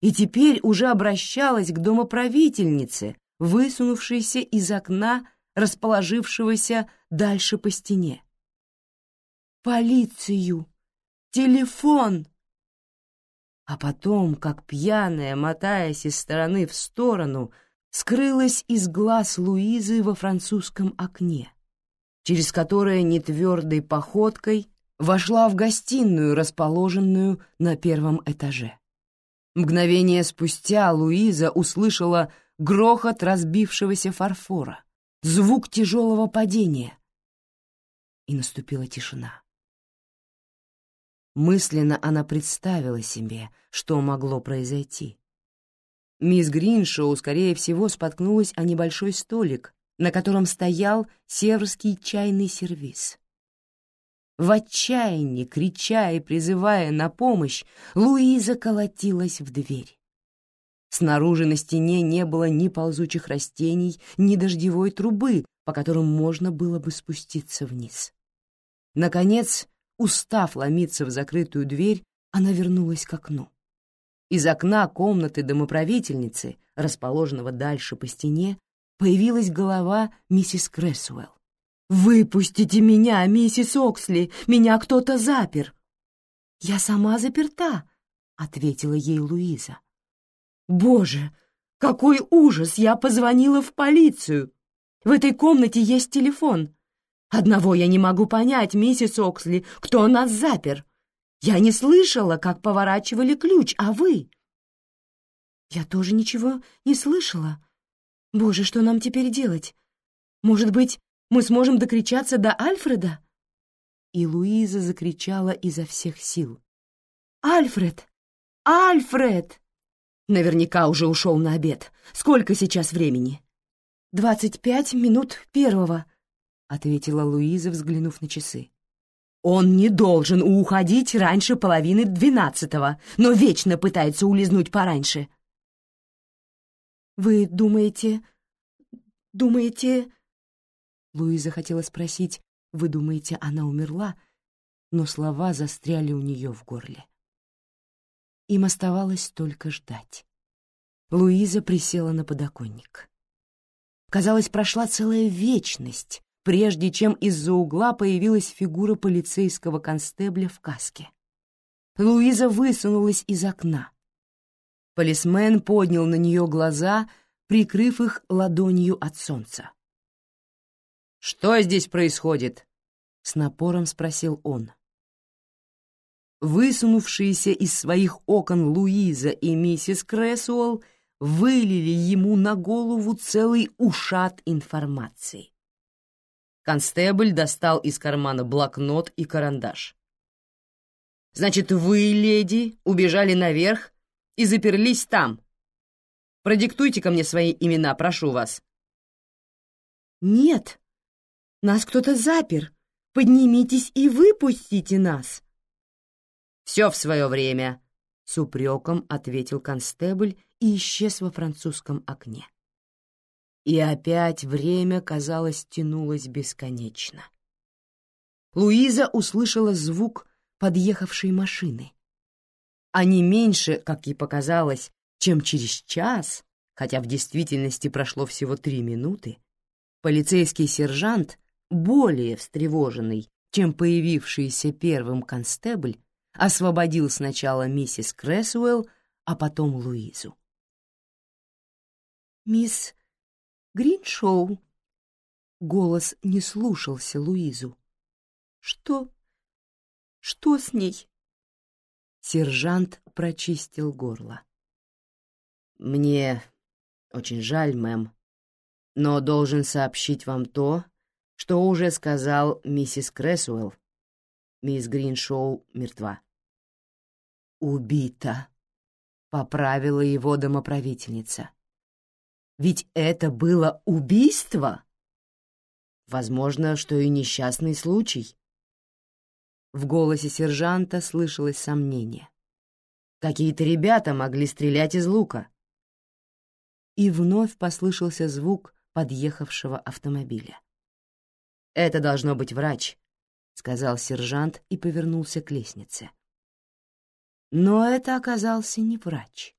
и теперь уже обращалась к домоправительнице, высунувшейся из окна, расположившегося дальше по стене. «Полицию! Телефон!» А потом, как пьяная, мотаясь из стороны в сторону, скрылась из глаз Луизы во французском окне, через которое нетвердой походкой вошла в гостиную, расположенную на первом этаже. Мгновение спустя Луиза услышала грохот разбившегося фарфора, звук тяжелого падения. И наступила тишина. Мысленно она представила себе, что могло произойти. Мисс Гриншоу, скорее всего, споткнулась о небольшой столик, на котором стоял северский чайный сервиз. В отчаянии, крича и призывая на помощь, Луиза колотилась в дверь. Снаружи на стене не было ни ползучих растений, ни дождевой трубы, по которым можно было бы спуститься вниз. Наконец, устав ломиться в закрытую дверь, она вернулась к окну. Из окна комнаты домоправительницы, расположенного дальше по стене, появилась голова миссис Крессуэлл. «Выпустите меня, миссис Оксли! Меня кто-то запер!» «Я сама заперта», — ответила ей Луиза. «Боже, какой ужас! Я позвонила в полицию! В этой комнате есть телефон. Одного я не могу понять, миссис Оксли, кто нас запер. Я не слышала, как поворачивали ключ, а вы?» «Я тоже ничего не слышала. Боже, что нам теперь делать? Может быть, мы сможем докричаться до Альфреда?» И Луиза закричала изо всех сил. «Альфред! Альфред!» Наверняка уже ушел на обед. Сколько сейчас времени? «Двадцать пять минут первого», — ответила Луиза, взглянув на часы. Он не должен уходить раньше половины двенадцатого, но вечно пытается улизнуть пораньше. «Вы думаете... думаете...» Луиза хотела спросить, «Вы думаете, она умерла?» но слова застряли у нее в горле. Им оставалось только ждать. Луиза присела на подоконник. Казалось, прошла целая вечность, прежде чем из-за угла появилась фигура полицейского констебля в каске. Луиза высунулась из окна. Полисмен поднял на нее глаза, прикрыв их ладонью от солнца. «Что здесь происходит?» — с напором спросил он. Высунувшиеся из своих окон Луиза и миссис Крессуэлл вылили ему на голову целый ушат информации. Констебль достал из кармана блокнот и карандаш. «Значит, вы, леди, убежали наверх и заперлись там. Продиктуйте-ка мне свои имена, прошу вас». «Нет, нас кто-то запер. Поднимитесь и выпустите нас». «Все в свое время», — с упреком ответил констебль и исчез во французском окне. И опять время, казалось, тянулось бесконечно. Луиза услышала звук подъехавшей машины. А не меньше, как ей показалось, чем через час, хотя в действительности прошло всего три минуты, полицейский сержант, более встревоженный, чем появившийся первым констебль, освободил сначала миссис Крэсуэлл, а потом Луизу. «Мисс Гриншоу!» Голос не слушался Луизу. «Что? Что с ней?» Сержант прочистил горло. «Мне очень жаль, мэм, но должен сообщить вам то, что уже сказал миссис Крэсуэлл. Мисс Гриншоу мертва». «Убита», — поправила его домоправительница. Ведь это было убийство? Возможно, что и несчастный случай. В голосе сержанта слышалось сомнение. Какие-то ребята могли стрелять из лука. И вновь послышался звук подъехавшего автомобиля. «Это должно быть врач», — сказал сержант и повернулся к лестнице. Но это оказался не врач.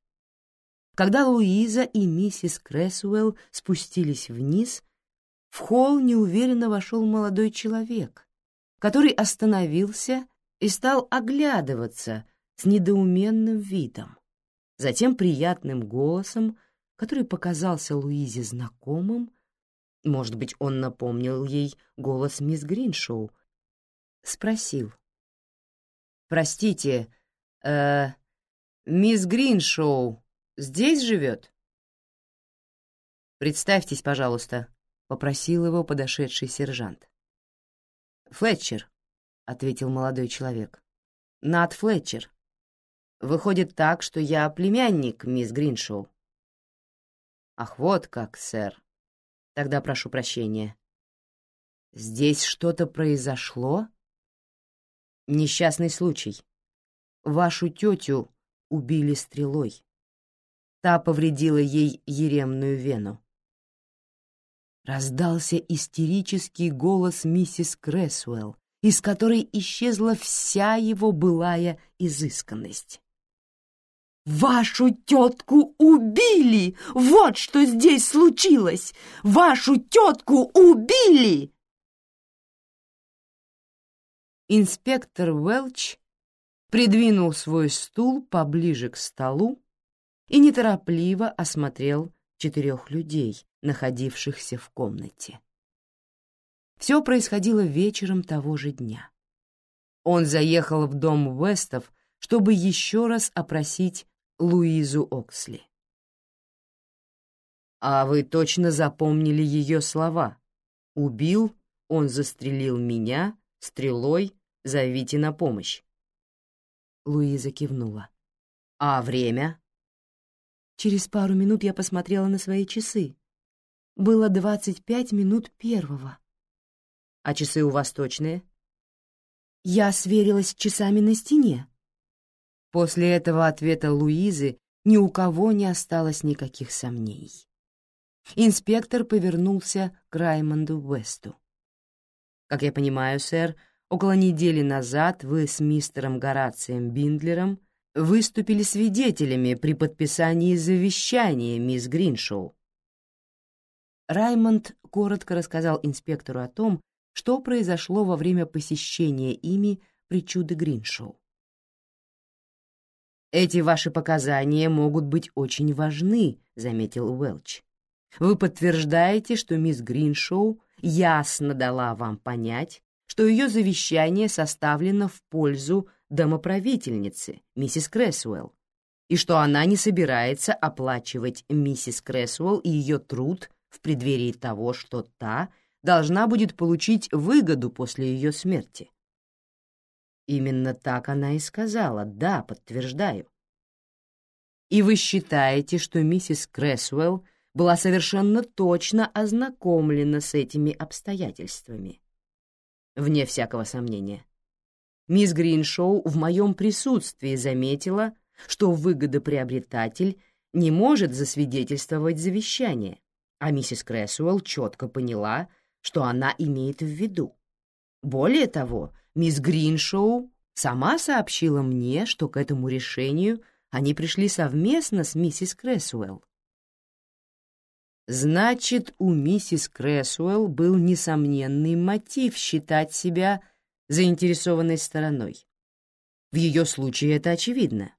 Когда Луиза и миссис Крэсуэлл спустились вниз, в холл неуверенно вошел молодой человек, который остановился и стал оглядываться с недоуменным видом. Затем приятным голосом, который показался Луизе знакомым, может быть, он напомнил ей голос мисс Гриншоу, спросил. «Простите, э, мисс Гриншоу здесь живет?» «Представьтесь, пожалуйста», — попросил его подошедший сержант. «Флетчер», — ответил молодой человек. «Нат Флетчер. Выходит так, что я племянник мисс Гриншоу». «Ах, вот как, сэр. Тогда прошу прощения». «Здесь что-то произошло?» «Несчастный случай. Вашу тетю убили стрелой. Та повредила ей еремную вену. Раздался истерический голос миссис Крэсуэлл, из которой исчезла вся его былая изысканность. «Вашу тетку убили! Вот что здесь случилось! Вашу тетку убили!» Инспектор Уэлч придвинул свой стул поближе к столу и неторопливо осмотрел четырех людей, находившихся в комнате. Все происходило вечером того же дня. Он заехал в дом Уэстов, чтобы еще раз опросить Луизу Оксли. «А вы точно запомнили ее слова? Убил, он застрелил меня, стрелой, зовите на помощь». Луиза кивнула. «А время?» Через пару минут я посмотрела на свои часы. Было двадцать пять минут первого. А часы у вас точные? Я сверилась с часами на стене. После этого ответа Луизы ни у кого не осталось никаких сомнений. Инспектор повернулся к Раймонду Весту. «Как я понимаю, сэр, около недели назад вы с мистером Горацием Биндлером выступили свидетелями при подписании завещания мисс Гриншоу. Раймонд коротко рассказал инспектору о том, что произошло во время посещения ими причуды Гриншоу. «Эти ваши показания могут быть очень важны», — заметил Уэлч. «Вы подтверждаете, что мисс Гриншоу ясно дала вам понять, что ее завещание составлено в пользу домоправительницы, миссис Крэсуэлл, и что она не собирается оплачивать миссис Крэсуэлл и ее труд в преддверии того, что та должна будет получить выгоду после ее смерти. Именно так она и сказала, да, подтверждаю. И вы считаете, что миссис Крэсуэлл была совершенно точно ознакомлена с этими обстоятельствами? Вне всякого сомнения. Мисс Гриншоу в моем присутствии заметила, что выгодоприобретатель не может засвидетельствовать завещание, а миссис Крэсуэлл четко поняла, что она имеет в виду. Более того, мисс Гриншоу сама сообщила мне, что к этому решению они пришли совместно с миссис Крэсуэлл. Значит, у миссис Крэсуэлл был несомненный мотив считать себя заинтересованной стороной. В ее случае это очевидно.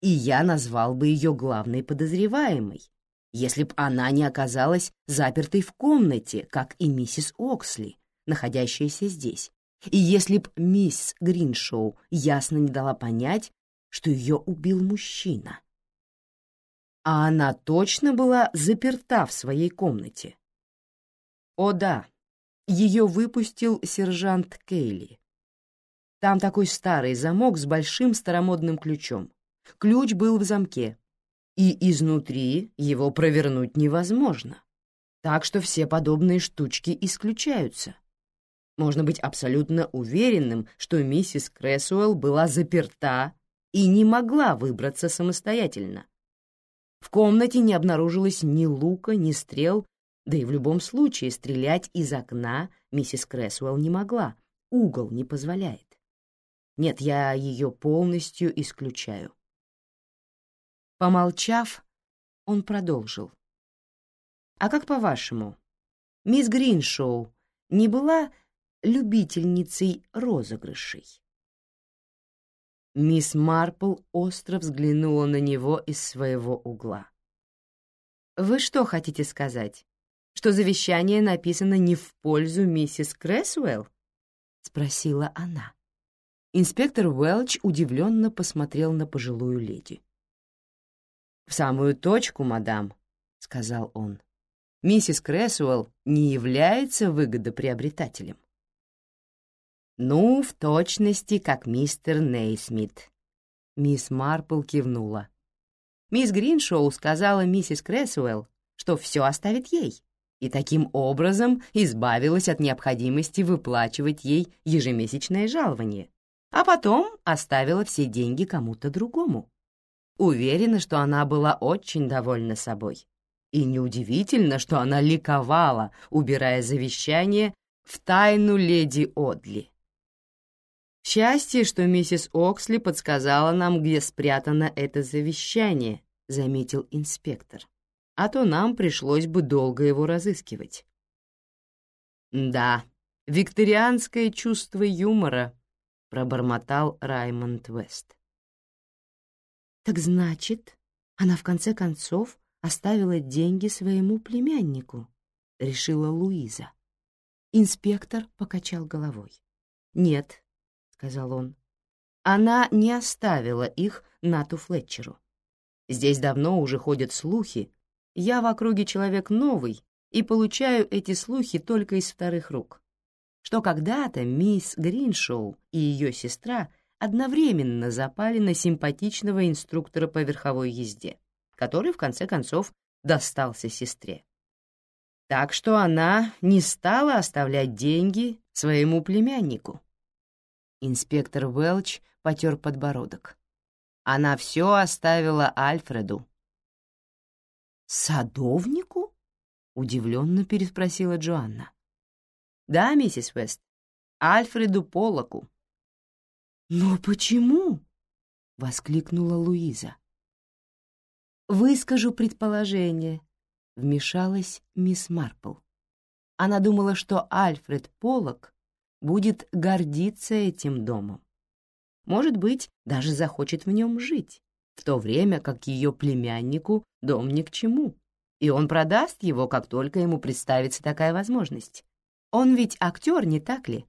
И я назвал бы ее главной подозреваемой, если б она не оказалась запертой в комнате, как и миссис Оксли, находящаяся здесь, и если б мисс Гриншоу ясно не дала понять, что ее убил мужчина. А она точно была заперта в своей комнате. О да, ее выпустил сержант Кейли. Там такой старый замок с большим старомодным ключом. Ключ был в замке, и изнутри его провернуть невозможно. Так что все подобные штучки исключаются. Можно быть абсолютно уверенным, что миссис Крэсуэлл была заперта и не могла выбраться самостоятельно. В комнате не обнаружилось ни лука, ни стрел, да и в любом случае стрелять из окна миссис Крэсуэлл не могла, угол не позволяет. Нет, я ее полностью исключаю. Помолчав, он продолжил. «А как по-вашему, мисс Гриншоу не была любительницей розыгрышей?» Мисс Марпл остро взглянула на него из своего угла. «Вы что хотите сказать? Что завещание написано не в пользу миссис Крэсуэлл?» — спросила она. Инспектор Уэлч удивленно посмотрел на пожилую леди. «В самую точку, мадам», — сказал он. «Миссис Крэсуэлл не является выгодоприобретателем». «Ну, в точности, как мистер Нейсмит». Мисс Марпл кивнула. Мисс Гриншоу сказала миссис Крэсуэлл, что все оставит ей, и таким образом избавилась от необходимости выплачивать ей ежемесячное жалование, а потом оставила все деньги кому-то другому. Уверена, что она была очень довольна собой. И неудивительно, что она ликовала, убирая завещание в тайну леди Одли. «Счастье, что миссис Оксли подсказала нам, где спрятано это завещание», — заметил инспектор. «А то нам пришлось бы долго его разыскивать». «Да, викторианское чувство юмора», — пробормотал Раймонд Вест. Так значит, она в конце концов оставила деньги своему племяннику, решила Луиза. Инспектор покачал головой. Нет, сказал он. Она не оставила их Нату Флетчеру. Здесь давно уже ходят слухи. Я в округе человек новый и получаю эти слухи только из вторых рук. Что когда-то мисс Гриншоу и ее сестра — одновременно запали на симпатичного инструктора по верховой езде, который, в конце концов, достался сестре. Так что она не стала оставлять деньги своему племяннику. Инспектор Уэлч потер подбородок. Она все оставила Альфреду. «Садовнику?» — удивленно переспросила Джоанна. «Да, миссис Вест, Альфреду Полоку, «Но почему?» — воскликнула Луиза. «Выскажу предположение», — вмешалась мисс Марпл. Она думала, что Альфред Поллок будет гордиться этим домом. Может быть, даже захочет в нем жить, в то время как ее племяннику дом ни к чему, и он продаст его, как только ему представится такая возможность. Он ведь актер, не так ли?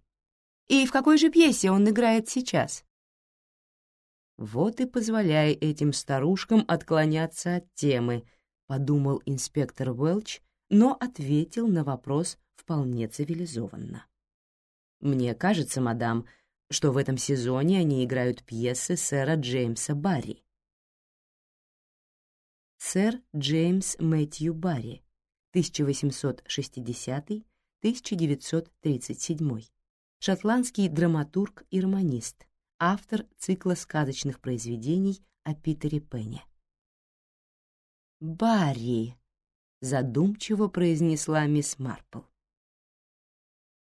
И в какой же пьесе он играет сейчас? Вот и позволяй этим старушкам отклоняться от темы, подумал инспектор Уэлч, но ответил на вопрос вполне цивилизованно. Мне кажется, мадам, что в этом сезоне они играют пьесы сэра Джеймса Барри. Сэр Джеймс Мэтью Барри, 1860-1937 шотландский драматург и романист, автор цикла сказочных произведений о Питере Пенне. «Барри», — задумчиво произнесла мисс Марпл.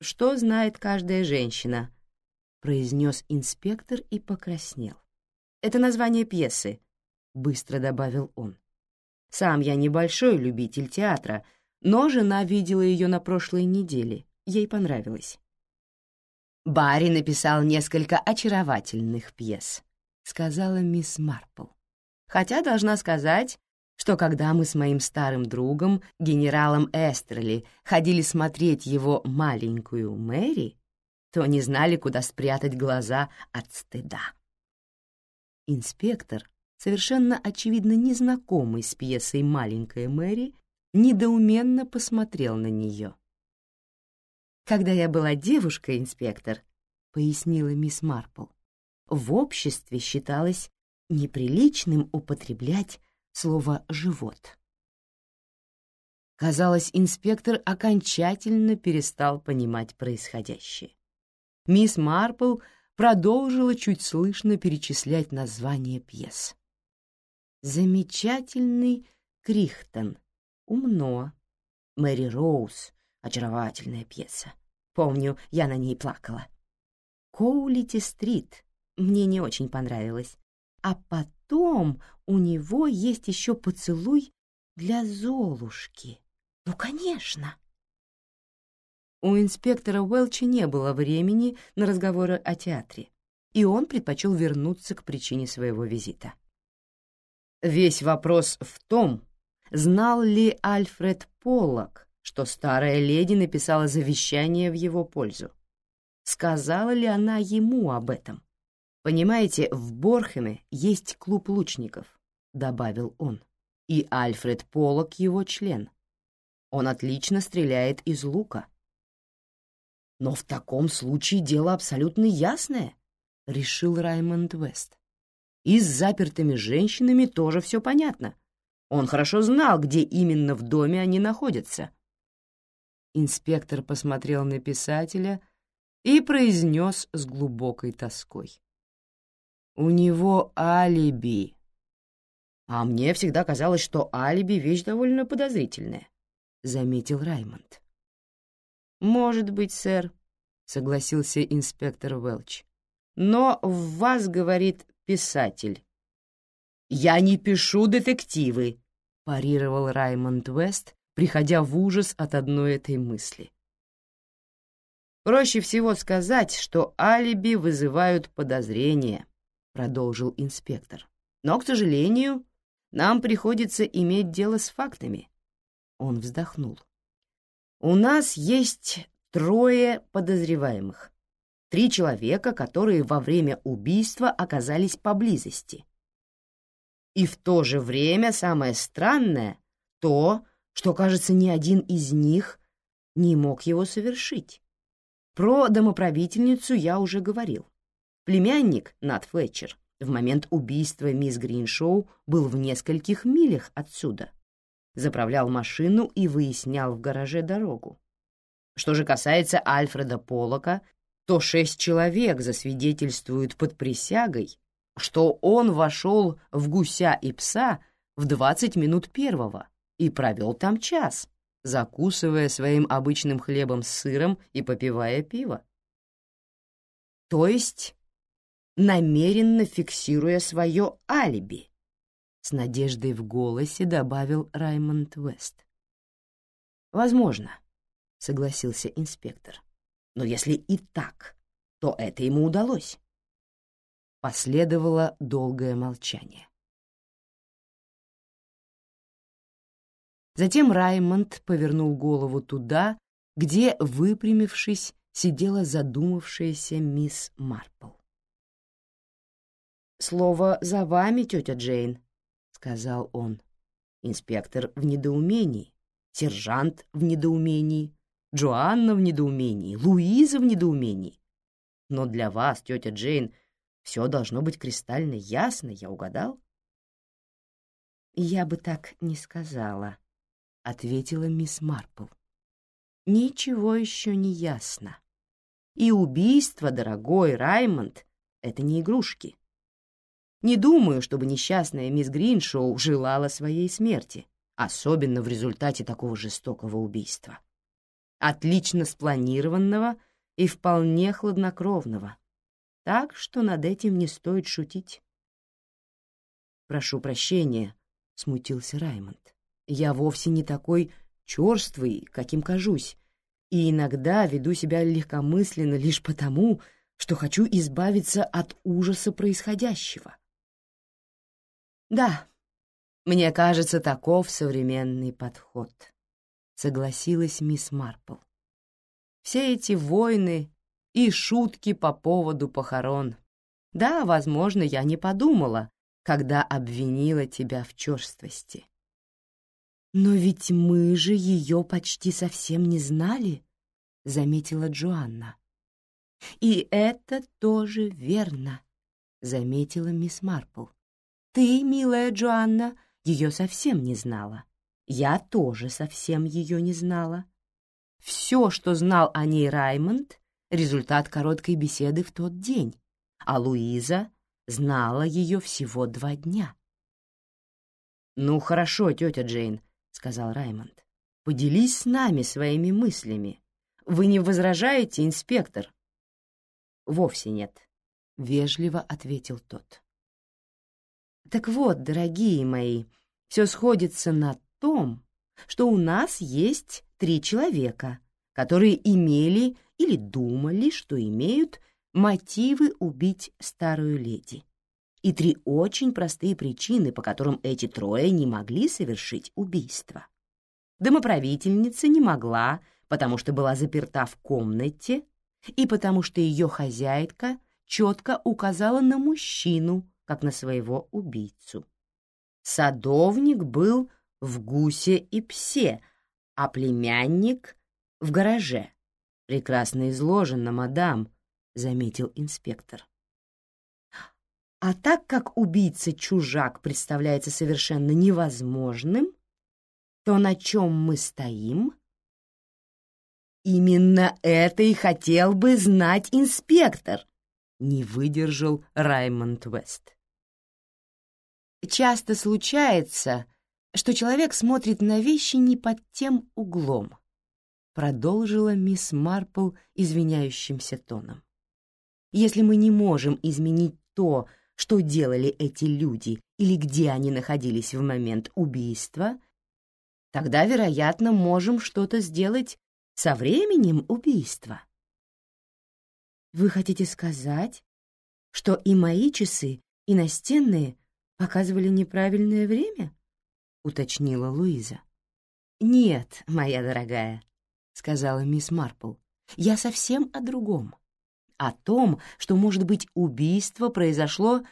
«Что знает каждая женщина?» — произнес инспектор и покраснел. «Это название пьесы», — быстро добавил он. «Сам я небольшой любитель театра, но жена видела ее на прошлой неделе, ей понравилось. Барри написал несколько очаровательных пьес», — сказала мисс Марпл. «Хотя должна сказать, что когда мы с моим старым другом, генералом Эстерли, ходили смотреть его маленькую Мэри, то не знали, куда спрятать глаза от стыда». Инспектор, совершенно очевидно незнакомый с пьесой «Маленькая Мэри», недоуменно посмотрел на нее — когда я была девушкой, инспектор, пояснила мисс Марпл, в обществе считалось неприличным употреблять слово «живот». Казалось, инспектор окончательно перестал понимать происходящее. Мисс Марпл продолжила чуть слышно перечислять названия пьес. «Замечательный Крихтон», «Умно», «Мэри Роуз», Очаровательная пьеса. Помню, я на ней плакала. Коулити-стрит, мне не очень понравилось. А потом у него есть еще поцелуй для Золушки. Ну, конечно. У инспектора Уэлча не было времени на разговоры о театре, и он предпочел вернуться к причине своего визита. Весь вопрос в том, знал ли Альфред Поллок, что старая леди написала завещание в его пользу. Сказала ли она ему об этом? «Понимаете, в Борхеме есть клуб лучников», — добавил он, «и Альфред Поллок его член. Он отлично стреляет из лука». «Но в таком случае дело абсолютно ясное», — решил Раймонд Вест. «И с запертыми женщинами тоже все понятно. Он хорошо знал, где именно в доме они находятся». Инспектор посмотрел на писателя и произнес с глубокой тоской. У него алиби. А мне всегда казалось, что алиби — вещь довольно подозрительная, — заметил Раймонд. Может быть, сэр, — согласился инспектор Уэлч. Но в вас, говорит писатель. Я не пишу детективы, — парировал Раймонд Вест, приходя в ужас от одной этой мысли. Проще всего сказать, что алиби вызывают подозрения, — продолжил инспектор. «Но, к сожалению, нам приходится иметь дело с фактами». Он вздохнул. «У нас есть трое подозреваемых. Три человека, которые во время убийства оказались поблизости. И в то же время самое странное — то, что, кажется, ни один из них не мог его совершить. Про домоправительницу я уже говорил. Племянник, Нат Флетчер, в момент убийства мисс Гриншоу был в нескольких милях отсюда. Заправлял машину и выяснял в гараже дорогу. Что же касается Альфреда Полока, то шесть человек засвидетельствуют под присягой, что он вошел в гуся и пса в двадцать минут первого и провел там час, закусывая своим обычным хлебом с сыром и попивая пиво. То есть намеренно фиксируя свое алиби, с надеждой в голосе добавил Раймонд Вест. Возможно, согласился инспектор. Но если и так, то это ему удалось. Последовало долгое молчание. Затем Раймонд повернул голову туда, где, выпрямившись, сидела задумавшаяся мисс Марпл. «Слово за вами, тетя Джейн», — сказал он. Инспектор в недоумении, сержант в недоумении, Джоанна в недоумении, Луиза в недоумении. Но для вас, тетя Джейн, все должно быть кристально ясно, я угадал? «Я бы так не сказала», — ответила мисс Марпл. «Ничего еще не ясно. И убийство, дорогой Раймонд, — это не игрушки. Не думаю, чтобы несчастная мисс Гриншоу желала своей смерти, особенно в результате такого жестокого убийства. Отлично спланированного и вполне хладнокровного. Так что над этим не стоит шутить. «Прошу прощения», — смутился Раймонд. «Я вовсе не такой черствый, каким кажусь, и иногда веду себя легкомысленно лишь потому, что хочу избавиться от ужаса происходящего. «Да, мне кажется, таков современный подход», — согласилась мисс Марпл. «Все эти войны и шутки по поводу похорон. Да, возможно, я не подумала, когда обвинила тебя в черствости. «Но ведь мы же ее почти совсем не знали», — заметила Джоанна. «И это тоже верно», — заметила мисс Марпл. Ты, милая Джоанна, ее совсем не знала. Я тоже совсем ее не знала. Все, что знал о ней Раймонд, — результат короткой беседы в тот день, а Луиза знала ее всего два дня. «Ну, хорошо, тетя Джейн», — сказал Раймонд. «Поделись с нами своими мыслями. Вы не возражаете, инспектор?» «Вовсе нет», — вежливо ответил тот. «Так вот, дорогие мои, все сходится на том, что у нас есть три человека, которые имели или думали, что имеют мотивы убить старую леди. И три очень простые причины, по которым эти трое не могли совершить убийство. Домоправительница не могла, потому что была заперта в комнате, и потому что ее хозяйка четко указала на мужчину, как на своего убийцу. Садовник был в гусе и псе, а племянник — в гараже. Прекрасно изложено, мадам, — заметил инспектор. А так как убийца-чужак представляется совершенно невозможным, то на чем мы стоим? Именно это и хотел бы знать инспектор, не выдержал Раймонд Вест. Часто случается, что человек смотрит на вещи не под тем углом, продолжила мисс Марпл извиняющимся тоном. Если мы не можем изменить то, что делали эти люди или где они находились в момент убийства, тогда, вероятно, можем что-то сделать со временем убийства. Вы хотите сказать, что и мои часы, и настенные показывали неправильное время? уточнила Луиза. Нет, моя дорогая, сказала мисс Марпл. Я совсем о другом о том, что, может быть, убийство произошло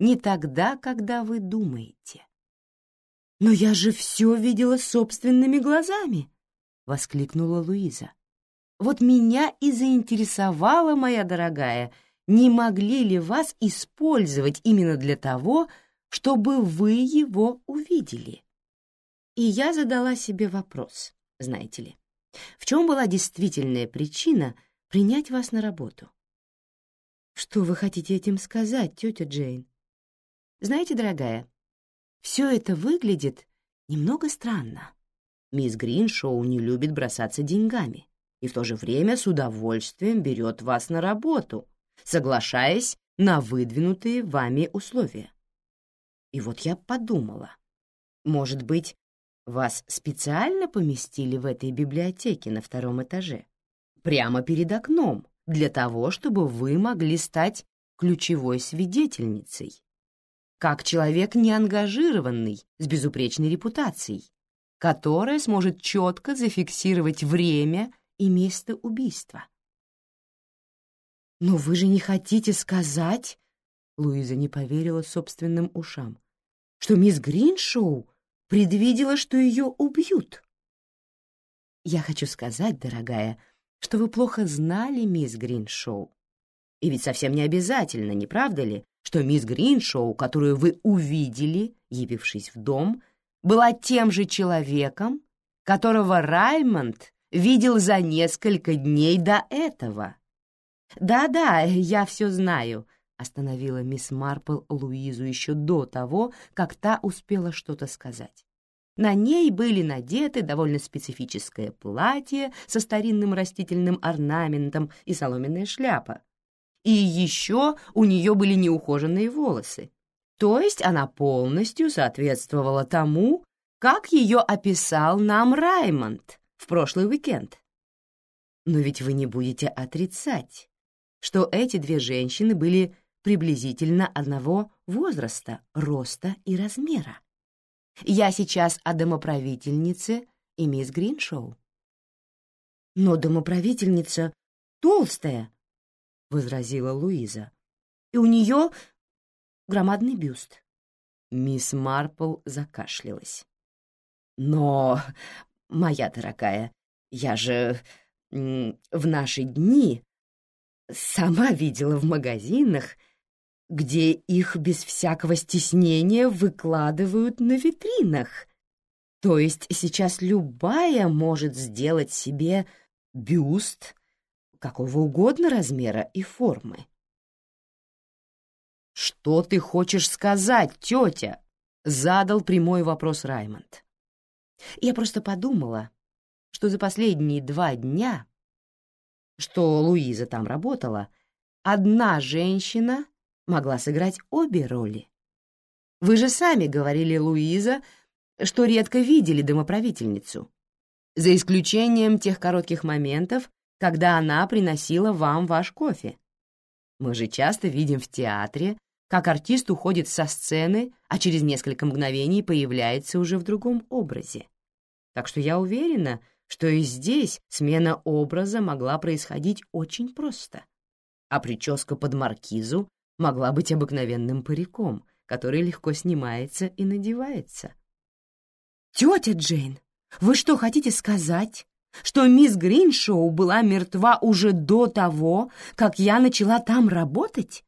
не тогда, когда вы думаете. «Но я же все видела собственными глазами!» — воскликнула Луиза. «Вот меня и заинтересовала, моя дорогая, не могли ли вас использовать именно для того, чтобы вы его увидели?» И я задала себе вопрос, знаете ли, в чем была действительная причина принять вас на работу? Что вы хотите этим сказать, тетя Джейн? Знаете, дорогая, все это выглядит немного странно. Мисс Гриншоу не любит бросаться деньгами и в то же время с удовольствием берет вас на работу, соглашаясь на выдвинутые вами условия. И вот я подумала, может быть, вас специально поместили в этой библиотеке на втором этаже, прямо перед окном, для того, чтобы вы могли стать ключевой свидетельницей. Как человек неангажированный, с безупречной репутацией, которая сможет четко зафиксировать время и место убийства. «Но вы же не хотите сказать...» Луиза не поверила собственным ушам, что мисс Гриншоу предвидела, что ее убьют. «Я хочу сказать, дорогая, что вы плохо знали мисс Гриншоу. И ведь совсем не обязательно, не правда ли, что мисс Гриншоу, которую вы увидели, явившись в дом, была тем же человеком, которого Раймонд видел за несколько дней до этого. «Да-да, я все знаю», — остановила мисс Марпл Луизу еще до того, как та успела что-то сказать. На ней были надеты довольно специфическое платье со старинным растительным орнаментом и соломенная шляпа. И еще у нее были неухоженные волосы. То есть она полностью соответствовала тому, как ее описал нам Раймонд в прошлый уикенд. Но ведь вы не будете отрицать, что эти две женщины были приблизительно одного возраста, роста и размера. Я сейчас о домоправительнице и мисс Гриншоу. Но домоправительница толстая, — возразила Луиза, — и у нее громадный бюст. Мисс Марпл закашлялась. Но, моя дорогая, я же в наши дни сама видела в магазинах где их без всякого стеснения выкладывают на витринах. То есть сейчас любая может сделать себе бюст какого угодно размера и формы. «Что ты хочешь сказать, тетя?» — задал прямой вопрос Раймонд. Я просто подумала, что за последние два дня, что Луиза там работала, одна женщина — могла сыграть обе роли. Вы же сами говорили, Луиза, что редко видели домоправительницу, за исключением тех коротких моментов, когда она приносила вам ваш кофе. Мы же часто видим в театре, как артист уходит со сцены, а через несколько мгновений появляется уже в другом образе. Так что я уверена, что и здесь смена образа могла происходить очень просто. А прическа под маркизу могла быть обыкновенным париком, который легко снимается и надевается. «Тетя Джейн, вы что хотите сказать, что мисс Гриншоу была мертва уже до того, как я начала там работать?»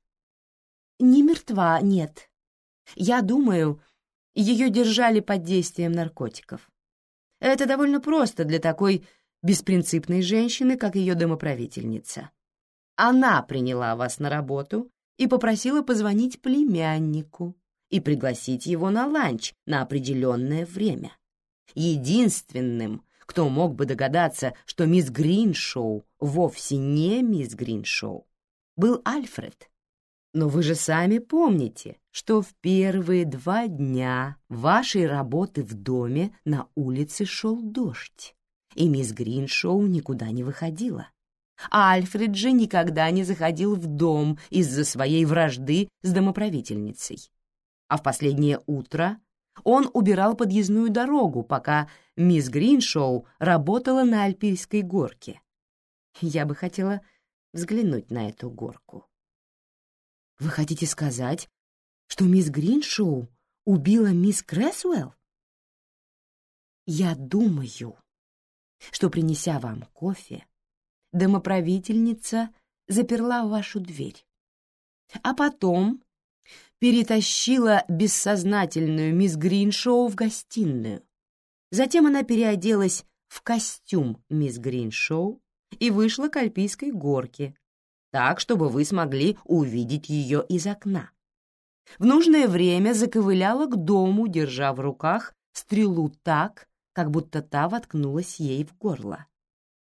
«Не мертва, нет. Я думаю, ее держали под действием наркотиков. Это довольно просто для такой беспринципной женщины, как ее домоправительница. Она приняла вас на работу и попросила позвонить племяннику и пригласить его на ланч на определенное время. Единственным, кто мог бы догадаться, что мисс Гриншоу вовсе не мисс Гриншоу, был Альфред. Но вы же сами помните, что в первые два дня вашей работы в доме на улице шел дождь, и мисс Гриншоу никуда не выходила. А Альфред же никогда не заходил в дом из-за своей вражды с домоправительницей. А в последнее утро он убирал подъездную дорогу, пока мисс Гриншоу работала на Альпийской горке. Я бы хотела взглянуть на эту горку. Вы хотите сказать, что мисс Гриншоу убила мисс Крэсуэлл? Я думаю, что, принеся вам кофе, домоправительница заперла вашу дверь, а потом перетащила бессознательную мисс Гриншоу в гостиную. Затем она переоделась в костюм мисс Гриншоу и вышла к Альпийской горке, так, чтобы вы смогли увидеть ее из окна. В нужное время заковыляла к дому, держа в руках стрелу так, как будто та воткнулась ей в горло.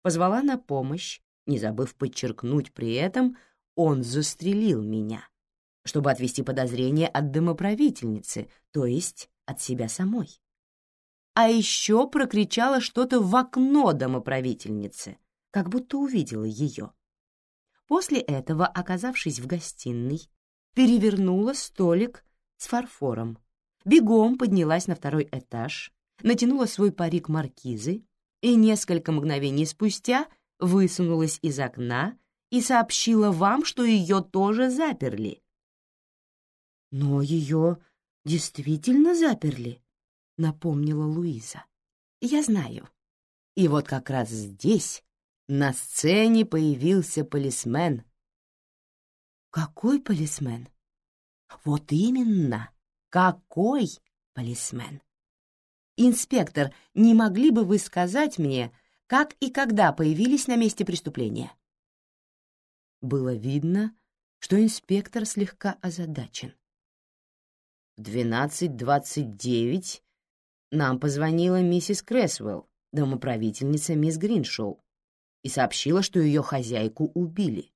Позвала на помощь, не забыв подчеркнуть при этом, он застрелил меня, чтобы отвести подозрение от домоправительницы, то есть от себя самой. А еще прокричала что-то в окно домоправительницы, как будто увидела ее. После этого, оказавшись в гостиной, перевернула столик с фарфором, бегом поднялась на второй этаж, натянула свой парик маркизы и несколько мгновений спустя высунулась из окна и сообщила вам, что ее тоже заперли. «Но ее действительно заперли», — напомнила Луиза. «Я знаю. И вот как раз здесь на сцене появился полисмен. Какой полисмен? Вот именно, какой полисмен? Инспектор, не могли бы вы сказать мне, как и когда появились на месте преступления? Было видно, что инспектор слегка озадачен. В 12.29 нам позвонила миссис Кресвелл, домоправительница мисс Гриншоу и сообщила, что ее хозяйку убили.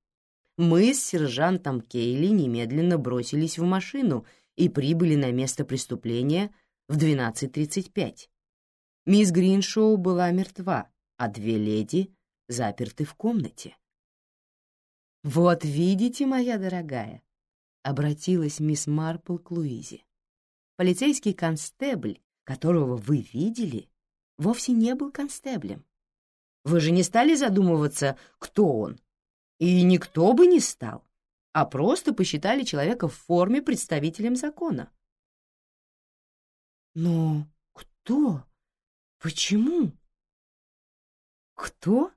Мы с сержантом Кейли немедленно бросились в машину и прибыли на место преступления в 12.35. Мисс Гриншоу была мертва, а две леди заперты в комнате. «Вот видите, моя дорогая», — обратилась мисс Марпл к Луизе. «Полицейский констебль, которого вы видели, вовсе не был констеблем. Вы же не стали задумываться, кто он? И никто бы не стал, а просто посчитали человека в форме представителем закона. Но кто? Почему? Кто?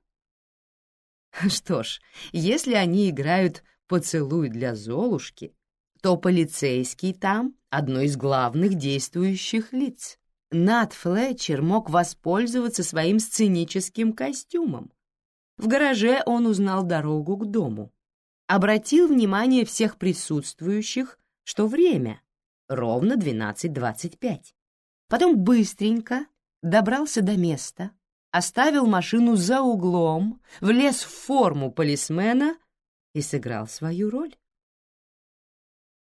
Что ж, если они играют «Поцелуй для Золушки», то полицейский там — одно из главных действующих лиц. Нат Флетчер мог воспользоваться своим сценическим костюмом. В гараже он узнал дорогу к дому. Обратил внимание всех присутствующих, что время — ровно 12.25. Потом быстренько добрался до места, оставил машину за углом, влез в форму полисмена и сыграл свою роль.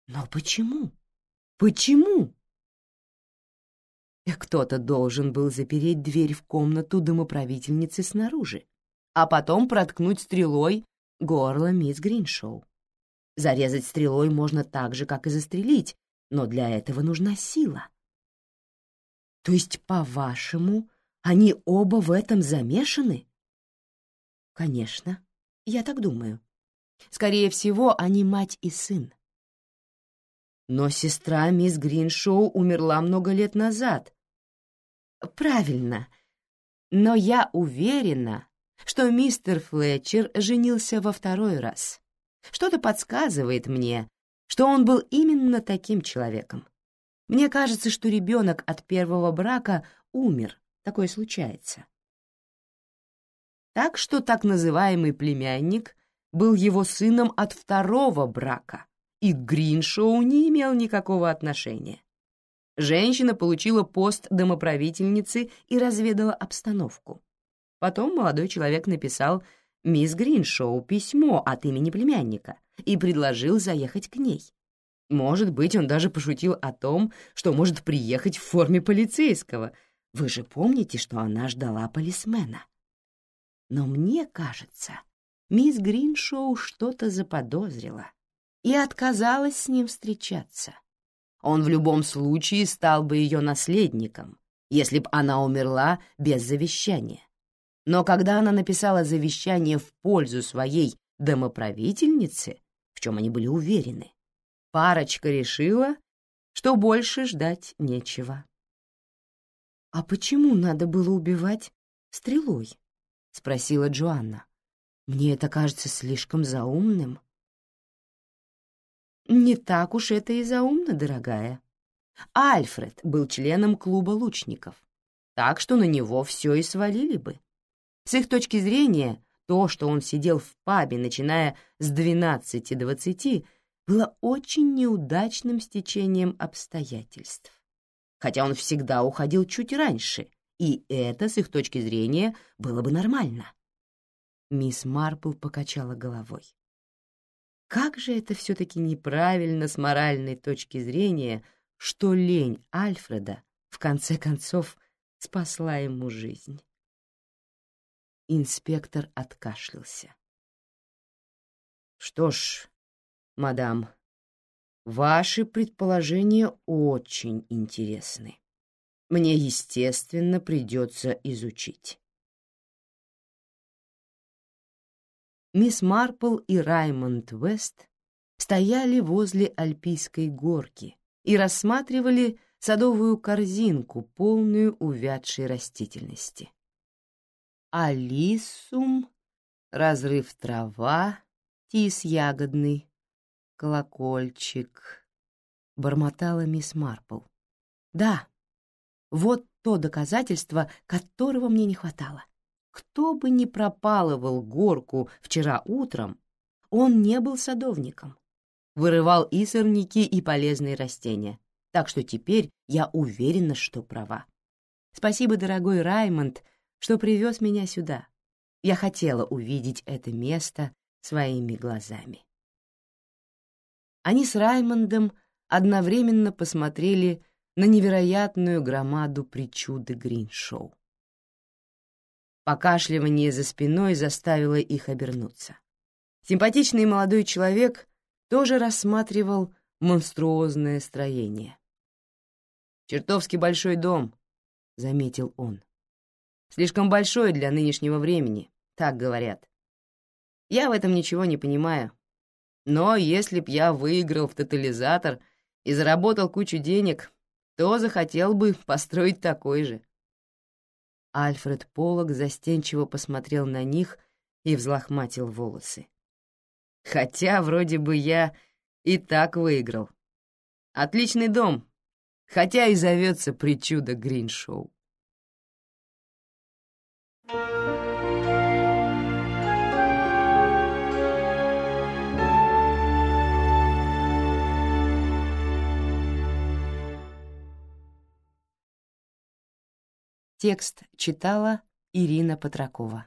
Но почему? Почему? Кто-то должен был запереть дверь в комнату домоправительницы снаружи, а потом проткнуть стрелой горло мисс Гриншоу. Зарезать стрелой можно так же, как и застрелить, но для этого нужна сила. То есть, по-вашему, они оба в этом замешаны? Конечно, я так думаю. Скорее всего, они мать и сын. Но сестра мисс Гриншоу умерла много лет назад. Правильно. Но я уверена, что мистер Флетчер женился во второй раз. Что-то подсказывает мне, что он был именно таким человеком. Мне кажется, что ребенок от первого брака умер, такое случается. Так что так называемый племянник был его сыном от второго брака, и Гриншоу не имел никакого отношения. Женщина получила пост домоправительницы и разведала обстановку. Потом молодой человек написал мисс Гриншоу письмо от имени племянника и предложил заехать к ней. Может быть, он даже пошутил о том, что может приехать в форме полицейского. Вы же помните, что она ждала полисмена. Но мне кажется, мисс Гриншоу что-то заподозрила и отказалась с ним встречаться. Он в любом случае стал бы ее наследником, если б она умерла без завещания. Но когда она написала завещание в пользу своей домоправительницы, в чем они были уверены, парочка решила, что больше ждать нечего. «А почему надо было убивать стрелой?» — спросила Джоанна. «Мне это кажется слишком заумным». «Не так уж это и заумно, дорогая. Альфред был членом клуба лучников, так что на него все и свалили бы. С их точки зрения, то, что он сидел в пабе, начиная с двенадцати-двадцати, было очень неудачным стечением обстоятельств. Хотя он всегда уходил чуть раньше, и это, с их точки зрения, было бы нормально. Мисс Марпл покачала головой. Как же это все-таки неправильно с моральной точки зрения, что лень Альфреда, в конце концов, спасла ему жизнь. Инспектор откашлялся. «Что ж, мадам, ваши предположения очень интересны. Мне, естественно, придется изучить». Мисс Марпл и Раймонд Вест стояли возле Альпийской горки и рассматривали садовую корзинку, полную увядшей растительности. Алисум, разрыв трава, тис ягодный, колокольчик, — бормотала мисс Марпл. Да, вот то доказательство, которого мне не хватало. Кто бы ни пропалывал горку вчера утром, он не был садовником. Вырывал и сорняки, и полезные растения. Так что теперь я уверена, что права. Спасибо, дорогой Раймонд, — что привез меня сюда. Я хотела увидеть это место своими глазами. Они с Раймондом одновременно посмотрели на невероятную громаду причуды Гриншоу. Покашливание за спиной заставило их обернуться. Симпатичный молодой человек тоже рассматривал монструозное строение. «Чертовски большой дом», — заметил он. Слишком большой для нынешнего времени, так говорят. Я в этом ничего не понимаю. Но если б я выиграл в тотализатор и заработал кучу денег, то захотел бы построить такой же. Альфред Полок застенчиво посмотрел на них и взлохматил волосы. Хотя вроде бы я и так выиграл. Отличный дом, хотя и зовется причуда Гриншоу. Текст читала Ирина Патракова.